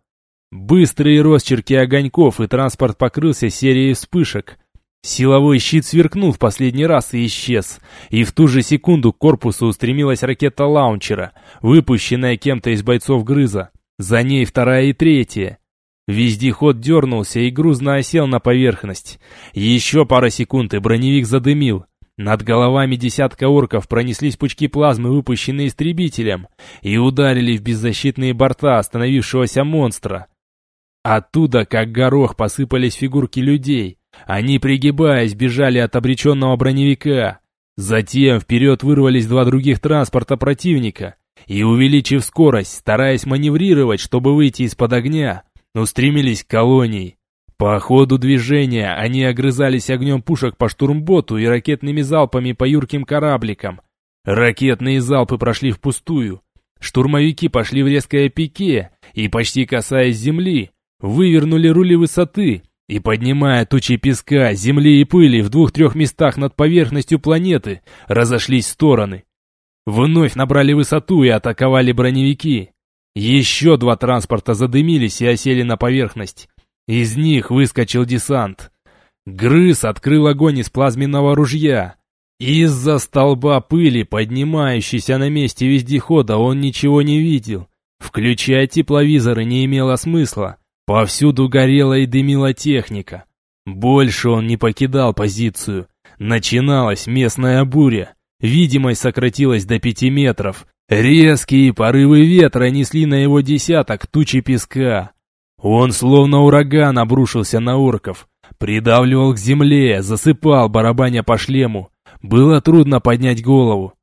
Быстрые росчерки огоньков, и транспорт покрылся серией вспышек. Силовой щит сверкнул в последний раз и исчез, и в ту же секунду к корпусу устремилась ракета лаунчера, выпущенная кем-то из бойцов Грыза. За ней вторая и третья. Вездеход дернулся и грузно осел на поверхность. Еще пара секунд, и броневик задымил. Над головами десятка орков пронеслись пучки плазмы, выпущенные истребителем, и ударили в беззащитные борта остановившегося монстра. Оттуда, как горох, посыпались фигурки людей, они, пригибаясь, бежали от обреченного броневика. Затем вперед вырвались два других транспорта противника и, увеличив скорость, стараясь маневрировать, чтобы выйти из-под огня, устремились к колонии. По ходу движения они огрызались огнем пушек по штурмботу и ракетными залпами по юрким корабликам. Ракетные залпы прошли впустую. Штурмовики пошли в резкое пике и, почти касаясь земли, вывернули рули высоты и поднимая тучи песка, земли и пыли в двух-трех местах над поверхностью планеты, разошлись в стороны. Вновь набрали высоту и атаковали броневики. Еще два транспорта задымились и осели на поверхность. Из них выскочил десант. Грыз открыл огонь из плазменного ружья. Из-за столба пыли, поднимающейся на месте вездехода, он ничего не видел. Включать тепловизоры не имело смысла. Повсюду горела и дымила техника. Больше он не покидал позицию. Начиналась местная буря. Видимость сократилась до пяти метров. Резкие порывы ветра несли на его десяток тучи песка. Он словно ураган обрушился на орков. Придавливал к земле, засыпал, барабаня по шлему. Было трудно поднять голову.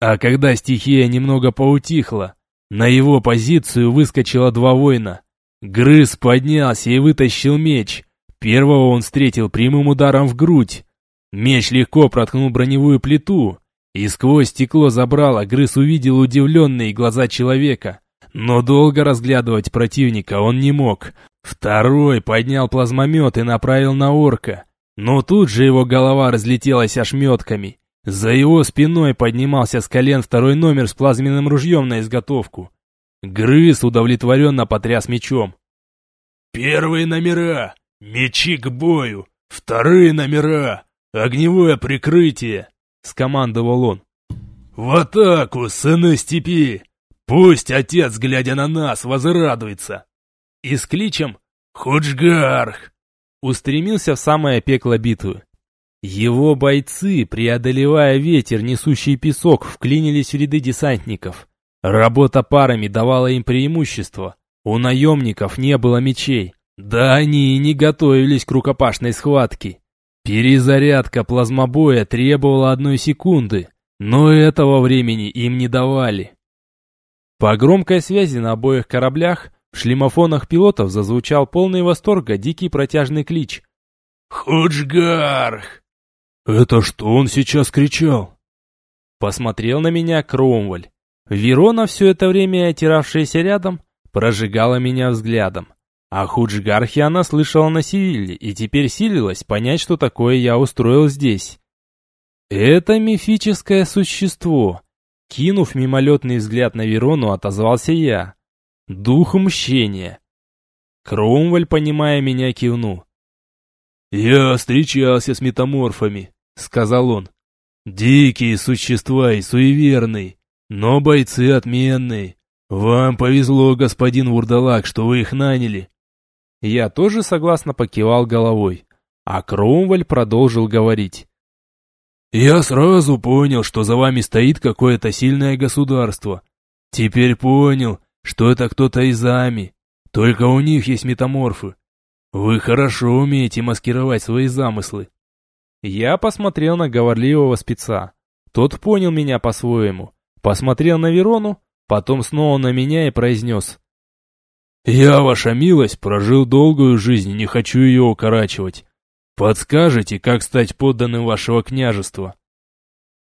А когда стихия немного поутихла, на его позицию выскочило два воина. Грыз поднялся и вытащил меч. Первого он встретил прямым ударом в грудь. Меч легко проткнул броневую плиту, и сквозь стекло забрало Грыз увидел удивленные глаза человека. Но долго разглядывать противника он не мог. Второй поднял плазмомет и направил на орка. Но тут же его голова разлетелась ошметками. За его спиной поднимался с колен второй номер с плазменным ружьем на изготовку. Грыз удовлетворенно потряс мечом. «Первые номера! Мечи к бою! Вторые номера! Огневое прикрытие!» — скомандовал он. «В атаку, сыны степи! Пусть отец, глядя на нас, возрадуется!» И с кличем «Худжгарх!» устремился в самое пекло битвы. Его бойцы, преодолевая ветер, несущий песок, вклинились в ряды десантников. Работа парами давала им преимущество. У наемников не было мечей. Да они и не готовились к рукопашной схватке. Перезарядка плазмобоя требовала одной секунды, но этого времени им не давали. По громкой связи на обоих кораблях в шлемофонах пилотов зазвучал полный восторга дикий протяжный клич. «Худжгарх!» «Это что он сейчас кричал?» Посмотрел на меня Кромваль. Верона, все это время отиравшаяся рядом, прожигала меня взглядом. А Худжгархи она слышала на Сивилле и теперь силилась понять, что такое я устроил здесь. Это мифическое существо. Кинув мимолетный взгляд на Верону, отозвался я. Дух мщения. Кромваль, понимая меня, кивнул. «Я встречался с метаморфами», — сказал он. «Дикие существа и суеверные, но бойцы отменные. Вам повезло, господин Вурдалак, что вы их наняли». Я тоже согласно покивал головой, а Кромваль продолжил говорить. «Я сразу понял, что за вами стоит какое-то сильное государство. Теперь понял, что это кто-то из Ами. Только у них есть метаморфы. Вы хорошо умеете маскировать свои замыслы. Я посмотрел на говорливого спеца. Тот понял меня по-своему. Посмотрел на Верону, потом снова на меня и произнес. «Я, ваша милость, прожил долгую жизнь не хочу ее укорачивать. Подскажете, как стать подданным вашего княжества?»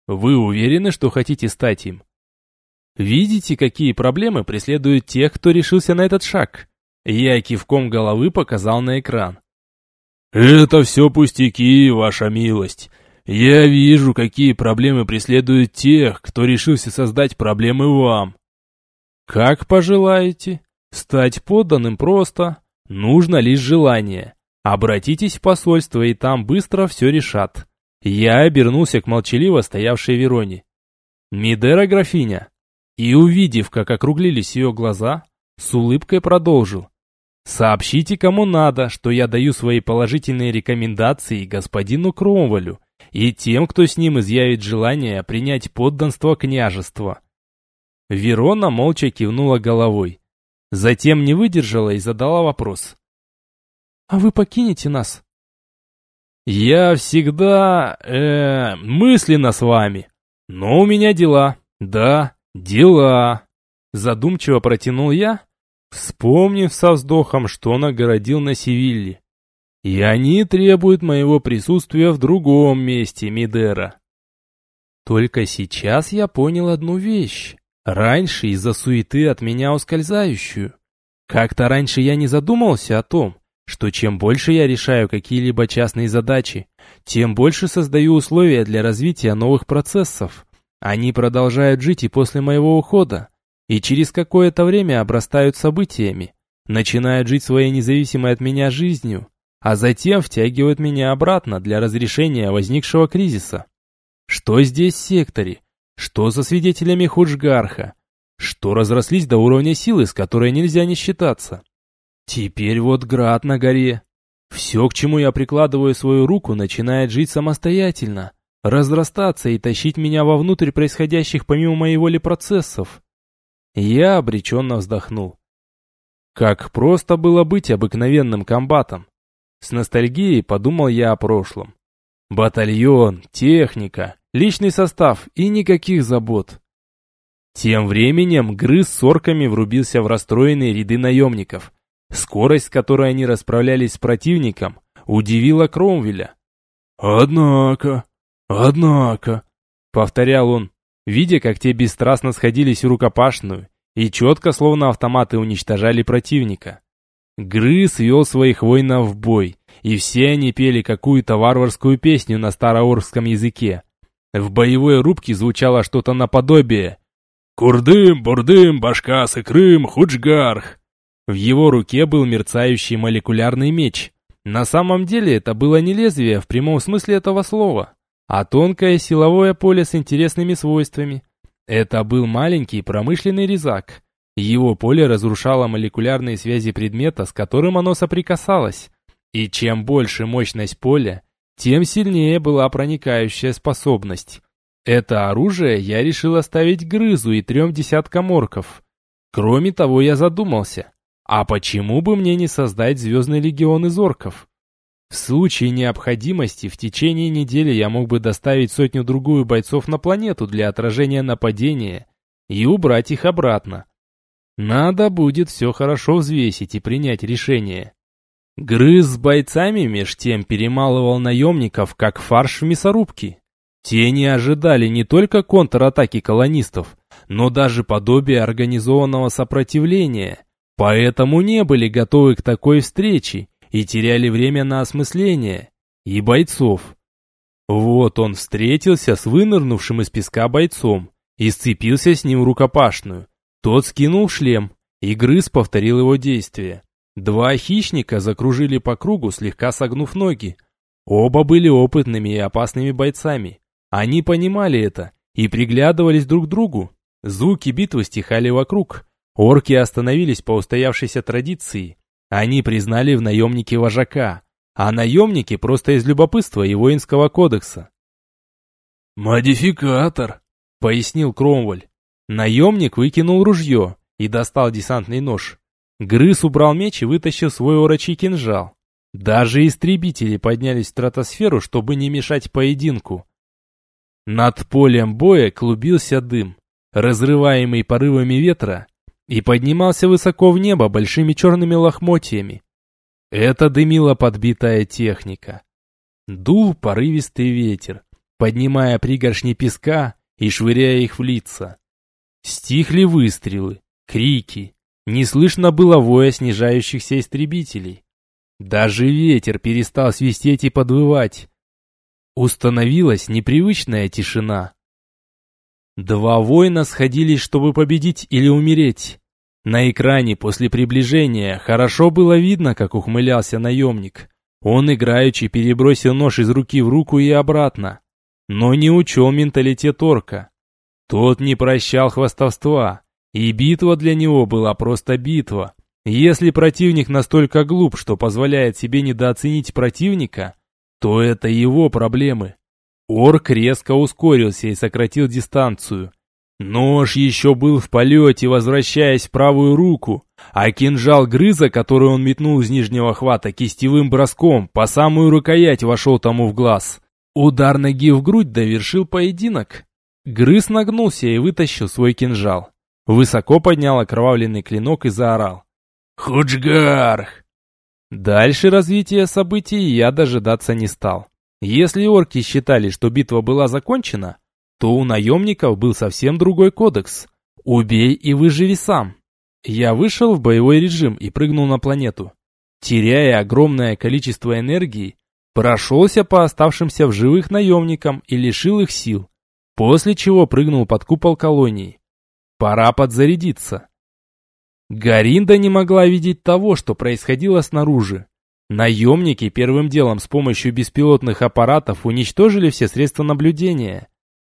«Вы уверены, что хотите стать им?» Видите, какие проблемы преследуют тех, кто решился на этот шаг? Я кивком головы показал на экран. «Это все пустяки, ваша милость. Я вижу, какие проблемы преследуют тех, кто решился создать проблемы вам». «Как пожелаете. Стать подданным просто. Нужно лишь желание. Обратитесь в посольство, и там быстро все решат». Я обернулся к молчаливо стоявшей Вероне. «Мидера, графиня, и, увидев, как округлились ее глаза, с улыбкой продолжил. «Сообщите кому надо, что я даю свои положительные рекомендации господину Кромвалю и тем, кто с ним изъявит желание принять подданство княжества». Верона молча кивнула головой. Затем не выдержала и задала вопрос. «А вы покинете нас?» «Я всегда, э, мысленно с вами, но у меня дела, да, «Дела!» Задумчиво протянул я, вспомнив со вздохом, что он огородил на Севилле. «И они требуют моего присутствия в другом месте, Мидера». Только сейчас я понял одну вещь. Раньше из-за суеты от меня ускользающую. Как-то раньше я не задумывался о том, что чем больше я решаю какие-либо частные задачи, тем больше создаю условия для развития новых процессов. Они продолжают жить и после моего ухода, и через какое-то время обрастают событиями, начинают жить своей независимой от меня жизнью, а затем втягивает меня обратно для разрешения возникшего кризиса. Что здесь в секторе? Что со свидетелями Худжгарха? Что разрослись до уровня силы, с которой нельзя не считаться? Теперь вот град на горе. Все, к чему я прикладываю свою руку, начинает жить самостоятельно, разрастаться и тащить меня вовнутрь происходящих помимо моей воли процессов. Я обреченно вздохнул. Как просто было быть обыкновенным комбатом. С ностальгией подумал я о прошлом. Батальон, техника, личный состав и никаких забот. Тем временем грыз с орками врубился в расстроенные ряды наемников. Скорость, с которой они расправлялись с противником, удивила Кромвеля. «Однако, однако», — повторял он, видя, как те бесстрастно сходились в рукопашную и четко, словно автоматы, уничтожали противника. Грыз вел своих воинов в бой, и все они пели какую-то варварскую песню на староорском языке. В боевой рубке звучало что-то наподобие «Курдым, бурдым, башкасы, Крым, худжгарх». В его руке был мерцающий молекулярный меч. На самом деле это было не лезвие в прямом смысле этого слова, а тонкое силовое поле с интересными свойствами. Это был маленький промышленный резак. Его поле разрушало молекулярные связи предмета, с которым оно соприкасалось. И чем больше мощность поля, тем сильнее была проникающая способность. Это оружие я решил оставить Грызу и трем десяткам орков. Кроме того, я задумался, а почему бы мне не создать Звездный Легион из орков? В случае необходимости в течение недели я мог бы доставить сотню-другую бойцов на планету для отражения нападения и убрать их обратно. Надо будет все хорошо взвесить и принять решение. Грыз с бойцами меж тем перемалывал наемников, как фарш в мясорубке. Те не ожидали не только контратаки колонистов, но даже подобия организованного сопротивления, поэтому не были готовы к такой встрече и теряли время на осмысление. И бойцов. Вот он встретился с вынырнувшим из песка бойцом и сцепился с ним рукопашную. Тот скинул шлем, и грыз повторил его действие. Два хищника закружили по кругу, слегка согнув ноги. Оба были опытными и опасными бойцами. Они понимали это и приглядывались друг к другу. Звуки битвы стихали вокруг. Орки остановились по устоявшейся традиции. Они признали в наемнике вожака, а наемники просто из любопытства и воинского кодекса. «Модификатор», — пояснил Кромваль. Наемник выкинул ружье и достал десантный нож. Грыз убрал меч и вытащил свой орочий кинжал. Даже истребители поднялись в стратосферу, чтобы не мешать поединку. Над полем боя клубился дым, разрываемый порывами ветра, и поднимался высоко в небо большими черными лохмотьями. Это дымила подбитая техника. Дул порывистый ветер, поднимая пригоршни песка и швыряя их в лица. Стихли выстрелы, крики, не слышно было воя снижающихся истребителей. Даже ветер перестал свистеть и подвывать. Установилась непривычная тишина. Два воина сходились, чтобы победить или умереть. На экране после приближения хорошо было видно, как ухмылялся наемник. Он играючи перебросил нож из руки в руку и обратно. Но не учел менталитет орка. Тот не прощал хвастовства. И битва для него была просто битва. Если противник настолько глуп, что позволяет себе недооценить противника, то это его проблемы. Орк резко ускорился и сократил дистанцию. Нож еще был в полете, возвращаясь в правую руку, а кинжал грыза, который он метнул из нижнего хвата кистевым броском, по самую рукоять вошел тому в глаз. Удар ноги в грудь довершил поединок. Грыз нагнулся и вытащил свой кинжал. Высоко поднял окровавленный клинок и заорал. «Худжгарх!» Дальше развития событий я дожидаться не стал. Если орки считали, что битва была закончена, то у наемников был совсем другой кодекс. «Убей и выживи сам». Я вышел в боевой режим и прыгнул на планету. Теряя огромное количество энергии, прошелся по оставшимся в живых наемникам и лишил их сил, после чего прыгнул под купол колонии. Пора подзарядиться. Гаринда не могла видеть того, что происходило снаружи. Наемники первым делом с помощью беспилотных аппаратов уничтожили все средства наблюдения.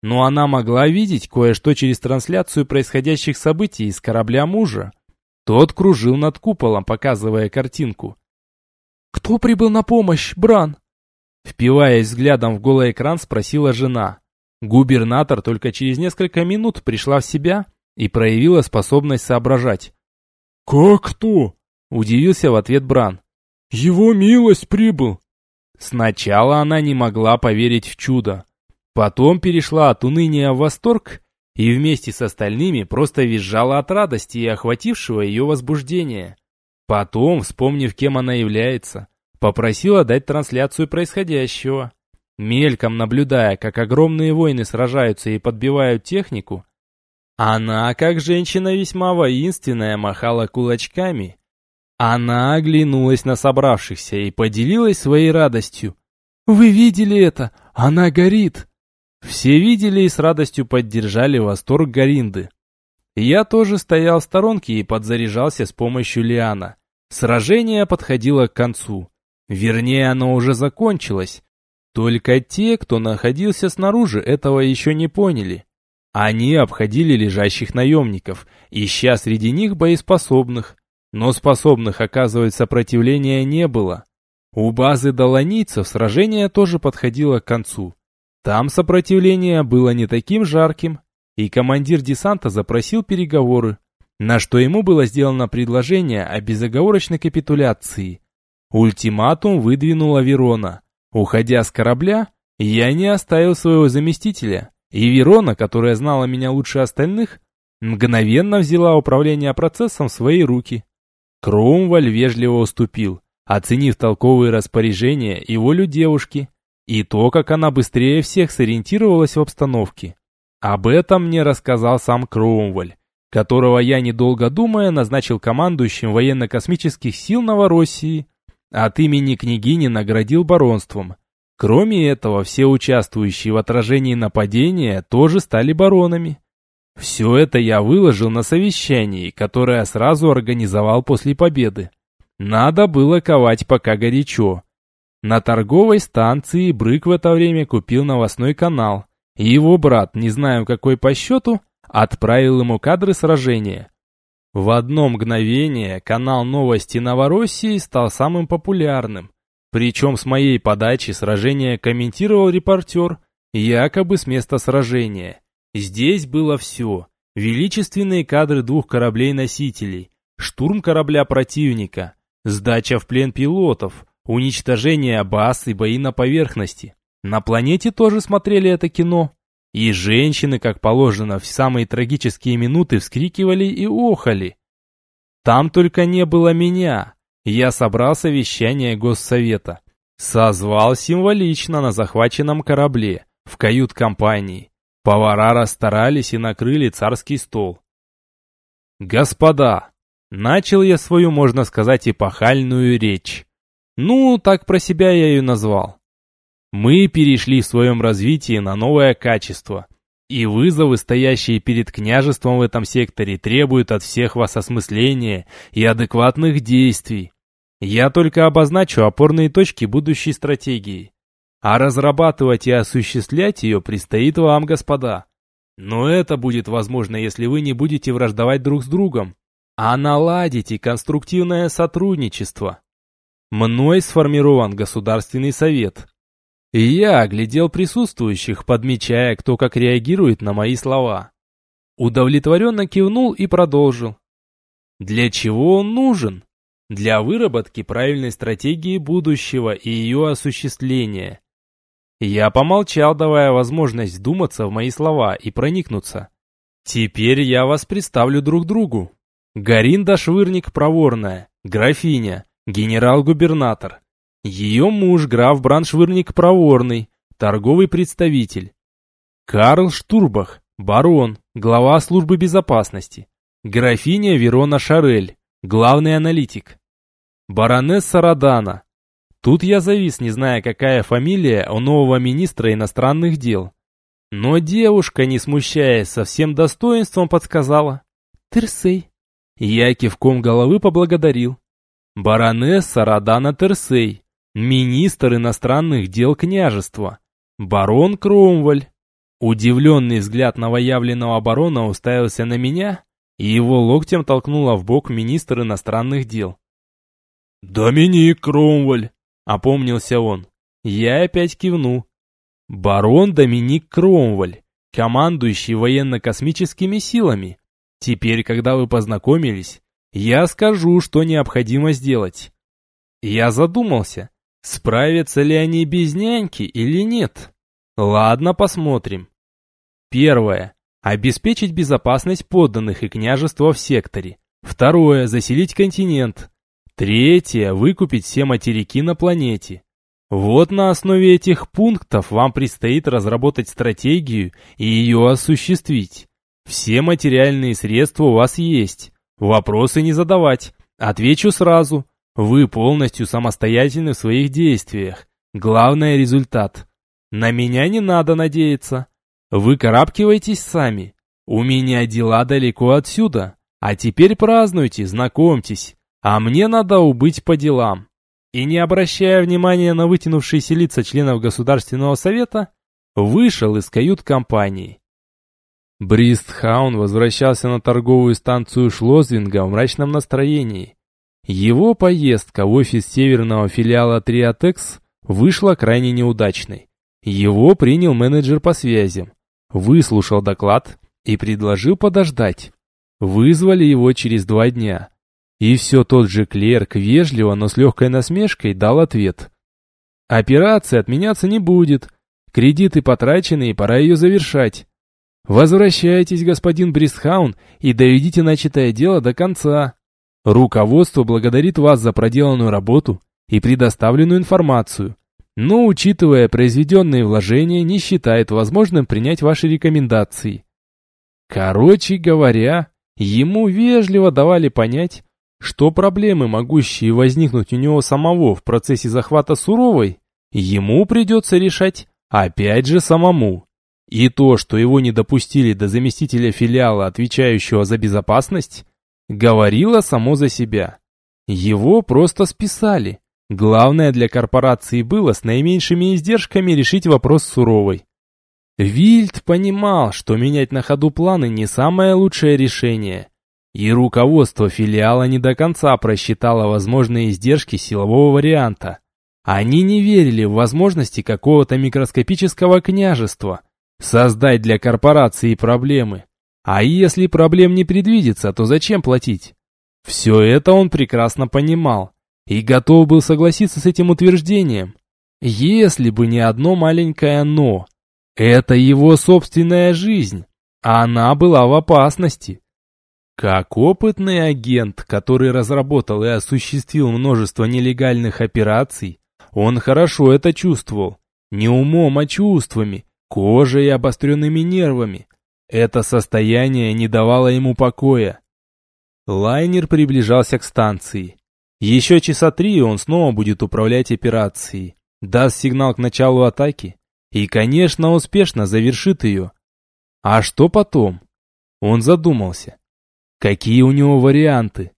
Но она могла видеть кое-что через трансляцию происходящих событий из корабля мужа. Тот кружил над куполом, показывая картинку. «Кто прибыл на помощь, Бран?» Впиваясь взглядом в голый экран, спросила жена. Губернатор только через несколько минут пришла в себя и проявила способность соображать. «Как кто?» – удивился в ответ Бран. «Его милость прибыл!» Сначала она не могла поверить в чудо. Потом перешла от уныния в восторг и вместе с остальными просто визжала от радости и охватившего ее возбуждения. Потом, вспомнив, кем она является, попросила дать трансляцию происходящего. Мельком наблюдая, как огромные воины сражаются и подбивают технику, она, как женщина весьма воинственная, махала кулачками она оглянулась на собравшихся и поделилась своей радостью. «Вы видели это? Она горит!» Все видели и с радостью поддержали восторг Гаринды. Я тоже стоял в сторонке и подзаряжался с помощью Лиана. Сражение подходило к концу. Вернее, оно уже закончилось. Только те, кто находился снаружи, этого еще не поняли. Они обходили лежащих наемников, ища среди них боеспособных. Но способных оказывать сопротивление не было. У базы долонийцев сражение тоже подходило к концу. Там сопротивление было не таким жарким, и командир десанта запросил переговоры, на что ему было сделано предложение о безоговорочной капитуляции. Ультиматум выдвинула Верона. Уходя с корабля, я не оставил своего заместителя, и Верона, которая знала меня лучше остальных, мгновенно взяла управление процессом в свои руки. Кромваль вежливо уступил, оценив толковые распоряжения и волю девушки, и то, как она быстрее всех сориентировалась в обстановке. Об этом мне рассказал сам Кромваль, которого я, недолго думая, назначил командующим военно-космических сил Новороссии, от имени княгини наградил баронством. Кроме этого, все участвующие в отражении нападения тоже стали баронами. Все это я выложил на совещании, которое сразу организовал после победы. Надо было ковать пока горячо. На торговой станции Брык в это время купил новостной канал, и его брат, не знаю какой по счету, отправил ему кадры сражения. В одно мгновение канал «Новости Новороссии» стал самым популярным. Причем с моей подачи сражение комментировал репортер, якобы с места сражения. Здесь было все. Величественные кадры двух кораблей-носителей, штурм корабля противника, сдача в плен пилотов, уничтожение баз и бои на поверхности. На планете тоже смотрели это кино. И женщины, как положено, в самые трагические минуты вскрикивали и охали. Там только не было меня. Я собрал совещание Госсовета. Созвал символично на захваченном корабле, в кают-компании. Повара расстарались и накрыли царский стол. «Господа!» Начал я свою, можно сказать, эпохальную речь. Ну, так про себя я ее назвал. Мы перешли в своем развитии на новое качество. И вызовы, стоящие перед княжеством в этом секторе, требуют от всех вас осмысления и адекватных действий. Я только обозначу опорные точки будущей стратегии. А разрабатывать и осуществлять ее предстоит вам, господа. Но это будет возможно, если вы не будете враждовать друг с другом, а наладите конструктивное сотрудничество. Мной сформирован Государственный совет. И я оглядел присутствующих, подмечая, кто как реагирует на мои слова. Удовлетворенно кивнул и продолжил. Для чего он нужен? Для выработки правильной стратегии будущего и ее осуществления. Я помолчал, давая возможность вдуматься в мои слова и проникнуться. Теперь я вас представлю друг другу. Гаринда Швырник Проворная, графиня, генерал-губернатор. Ее муж граф Браншвырник Проворный, торговый представитель. Карл Штурбах, барон, глава службы безопасности. Графиня Верона Шарель, главный аналитик. Баронесса Радана, Тут я завис, не зная, какая фамилия у нового министра иностранных дел. Но девушка, не смущаясь, со всем достоинством подсказала. «Терсей». Я кивком головы поблагодарил. Баронесса Радана Терсей, министр иностранных дел княжества, барон Кромваль. Удивленный взгляд новоявленного барона уставился на меня, и его локтем толкнула в бок министр иностранных дел. «Доминик Кромваль», — опомнился он. Я опять кивну. Барон Доминик Кромваль, командующий военно-космическими силами. Теперь, когда вы познакомились, я скажу, что необходимо сделать. Я задумался, справятся ли они без няньки или нет. Ладно, посмотрим. Первое. Обеспечить безопасность подданных и княжества в секторе. Второе. Заселить континент. Третье. Выкупить все материки на планете. Вот на основе этих пунктов вам предстоит разработать стратегию и ее осуществить. Все материальные средства у вас есть. Вопросы не задавать. Отвечу сразу. Вы полностью самостоятельны в своих действиях. Главное – результат. На меня не надо надеяться. Вы карабкивайтесь сами. У меня дела далеко отсюда. А теперь празднуйте, знакомьтесь. А мне надо убыть по делам. И не обращая внимания на вытянувшиеся лица членов Государственного Совета, вышел из кают-компании. Бристхаун возвращался на торговую станцию Шлозвинга в мрачном настроении. Его поездка в офис северного филиала Триатекс вышла крайне неудачной. Его принял менеджер по связям, выслушал доклад и предложил подождать. Вызвали его через два дня. И все тот же клерк вежливо, но с легкой насмешкой дал ответ. Операция отменяться не будет. Кредиты потрачены и пора ее завершать. Возвращайтесь, господин Бристхаун, и доведите начатое дело до конца. Руководство благодарит вас за проделанную работу и предоставленную информацию, но, учитывая произведенные вложения, не считает возможным принять ваши рекомендации. Короче говоря, ему вежливо давали понять, что проблемы, могущие возникнуть у него самого в процессе захвата Суровой, ему придется решать опять же самому. И то, что его не допустили до заместителя филиала, отвечающего за безопасность, говорило само за себя. Его просто списали. Главное для корпорации было с наименьшими издержками решить вопрос суровой. Вильд понимал, что менять на ходу планы не самое лучшее решение. И руководство филиала не до конца просчитало возможные издержки силового варианта. Они не верили в возможности какого-то микроскопического княжества, Создать для корпорации проблемы. А если проблем не предвидится, то зачем платить? Все это он прекрасно понимал и готов был согласиться с этим утверждением. Если бы не одно маленькое «но». Это его собственная жизнь, а она была в опасности. Как опытный агент, который разработал и осуществил множество нелегальных операций, он хорошо это чувствовал. Не умом, а чувствами, кожей и обостренными нервами. Это состояние не давало ему покоя. Лайнер приближался к станции. Еще часа три он снова будет управлять операцией, даст сигнал к началу атаки и, конечно, успешно завершит ее. А что потом? Он задумался. Какие у него варианты?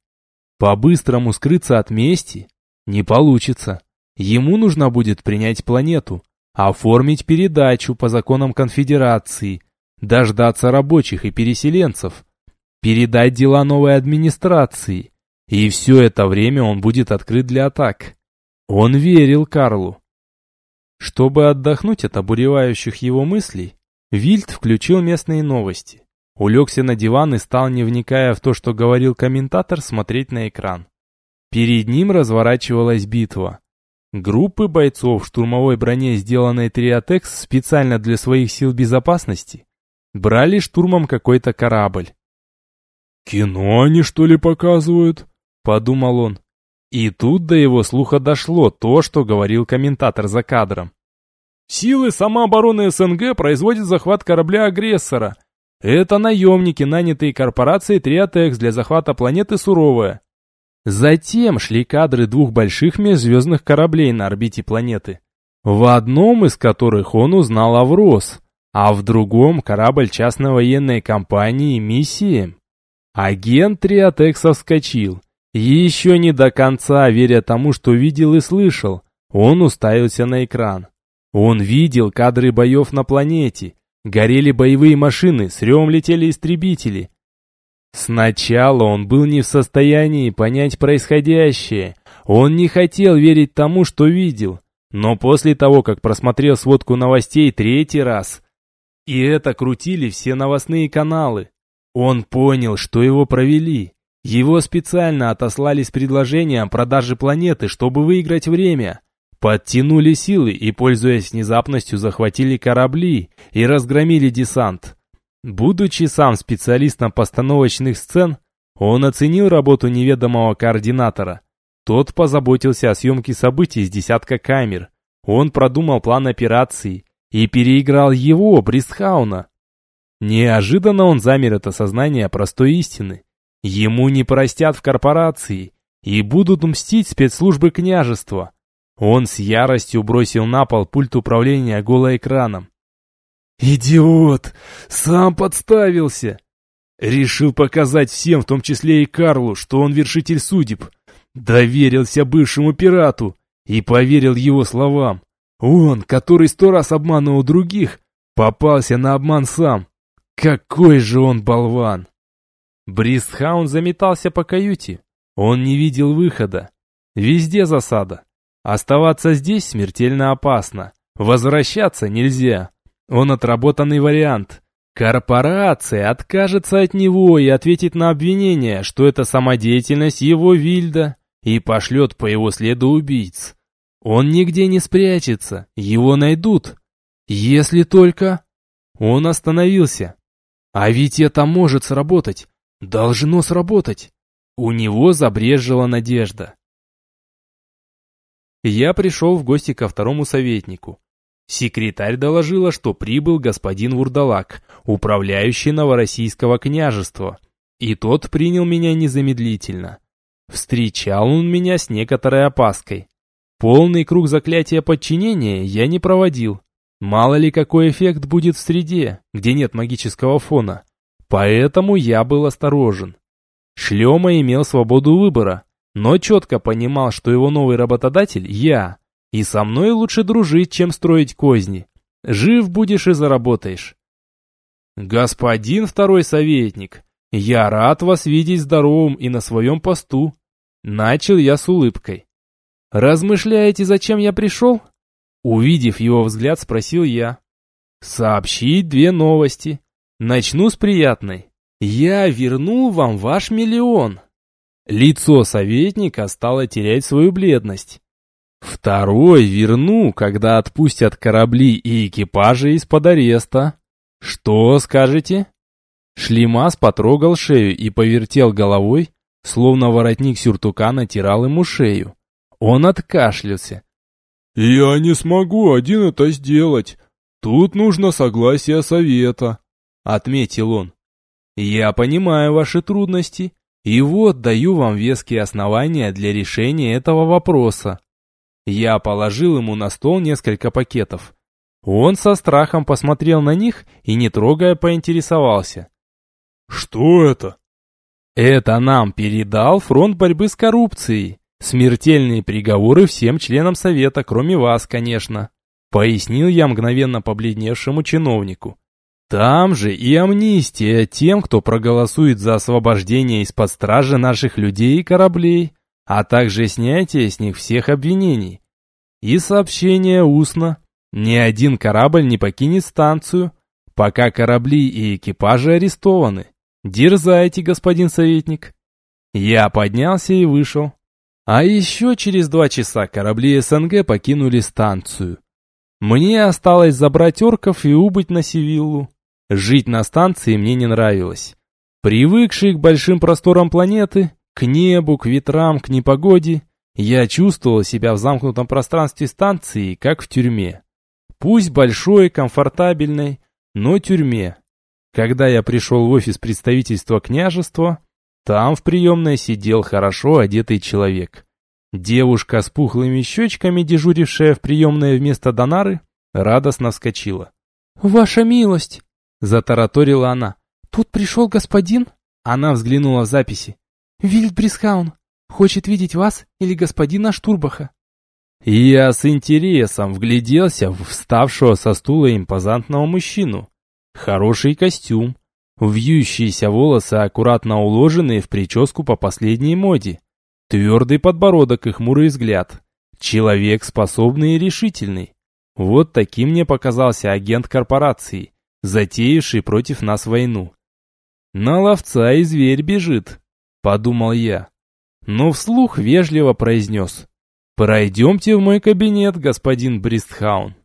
По-быстрому скрыться от мести? Не получится. Ему нужно будет принять планету, оформить передачу по законам конфедерации, дождаться рабочих и переселенцев, передать дела новой администрации. И все это время он будет открыт для атак. Он верил Карлу. Чтобы отдохнуть от обуревающих его мыслей, Вильд включил местные новости. Улегся на диван и стал, не вникая в то, что говорил комментатор, смотреть на экран. Перед ним разворачивалась битва. Группы бойцов в штурмовой броне, сделанной Триотекс специально для своих сил безопасности, брали штурмом какой-то корабль. «Кино они, что ли, показывают?» – подумал он. И тут до его слуха дошло то, что говорил комментатор за кадром. Силы самообороны СНГ производят захват корабля-агрессора. Это наемники, нанятые корпорацией Триотекс для захвата планеты Суровая. Затем шли кадры двух больших межзвездных кораблей на орбите планеты, в одном из которых он узнал Аврос, а в другом корабль частной военной компании «Миссия». Агент Триотекса вскочил Еще не до конца, веря тому, что видел и слышал, он уставился на экран. Он видел кадры боев на планете. Горели боевые машины, с ревом летели истребители. Сначала он был не в состоянии понять происходящее. Он не хотел верить тому, что видел. Но после того, как просмотрел сводку новостей третий раз, и это крутили все новостные каналы, он понял, что его провели. Его специально отослали с предложением продажи планеты, чтобы выиграть время. Подтянули силы и, пользуясь внезапностью, захватили корабли и разгромили десант. Будучи сам специалистом постановочных сцен, он оценил работу неведомого координатора. Тот позаботился о съемке событий с десятка камер. Он продумал план операции и переиграл его, Бристхауна. Неожиданно он замер от осознания простой истины. Ему не простят в корпорации и будут мстить спецслужбы княжества. Он с яростью бросил на пол пульт управления голоэкраном. «Идиот! Сам подставился!» Решил показать всем, в том числе и Карлу, что он вершитель судеб. Доверился бывшему пирату и поверил его словам. Он, который сто раз обманывал других, попался на обман сам. Какой же он болван! Бристхаун заметался по каюте. Он не видел выхода. Везде засада. Оставаться здесь смертельно опасно. Возвращаться нельзя. Он отработанный вариант. Корпорация откажется от него и ответит на обвинение, что это самодеятельность его Вильда, и пошлет по его следу убийц. Он нигде не спрячется, его найдут. Если только... Он остановился. А ведь это может сработать. Должно сработать. У него забрежила надежда. Я пришел в гости ко второму советнику. Секретарь доложила, что прибыл господин Вурдалак, управляющий Новороссийского княжества, и тот принял меня незамедлительно. Встречал он меня с некоторой опаской. Полный круг заклятия подчинения я не проводил. Мало ли какой эффект будет в среде, где нет магического фона. Поэтому я был осторожен. Шлема имел свободу выбора, но четко понимал, что его новый работодатель – я, и со мной лучше дружить, чем строить козни. Жив будешь и заработаешь. Господин второй советник, я рад вас видеть здоровым и на своем посту. Начал я с улыбкой. Размышляете, зачем я пришел? Увидев его взгляд, спросил я. Сообщить две новости. Начну с приятной. Я вернул вам ваш миллион. Лицо советника стало терять свою бледность. Второй верну, когда отпустят корабли и экипажи из-под ареста. Что скажете? Шлемас потрогал шею и повертел головой, словно воротник сюртука натирал ему шею. Он откашлялся. «Я не смогу один это сделать. Тут нужно согласие совета», — отметил он. «Я понимаю ваши трудности и вот даю вам веские основания для решения этого вопроса. Я положил ему на стол несколько пакетов. Он со страхом посмотрел на них и, не трогая, поинтересовался. «Что это?» «Это нам передал фронт борьбы с коррупцией. Смертельные приговоры всем членам совета, кроме вас, конечно», пояснил я мгновенно побледневшему чиновнику. Там же и амнистия тем, кто проголосует за освобождение из-под стражи наших людей и кораблей, а также снятие с них всех обвинений. И сообщение устно. Ни один корабль не покинет станцию, пока корабли и экипажи арестованы. Дерзайте, господин советник. Я поднялся и вышел. А еще через два часа корабли СНГ покинули станцию. Мне осталось забрать орков и убыть на Севиллу. Жить на станции мне не нравилось. Привыкший к большим просторам планеты, к небу, к ветрам, к непогоде, я чувствовал себя в замкнутом пространстве станции, как в тюрьме. Пусть большой, комфортабельной, но тюрьме. Когда я пришел в офис представительства княжества, там в приемной сидел хорошо одетый человек. Девушка с пухлыми щечками, дежурившая в приемной вместо Донары, радостно вскочила. «Ваша милость!» Затараторила она. «Тут пришел господин?» Она взглянула в записи. «Вильд Брисхаун, Хочет видеть вас или господина Штурбаха?» Я с интересом вгляделся в вставшего со стула импозантного мужчину. Хороший костюм, вьющиеся волосы аккуратно уложенные в прическу по последней моде, твердый подбородок и хмурый взгляд. Человек способный и решительный. Вот таким мне показался агент корпорации, затеявший против нас войну. На ловца и зверь бежит, подумал я. Но вслух вежливо произнес. «Пройдемте в мой кабинет, господин Бристхаун».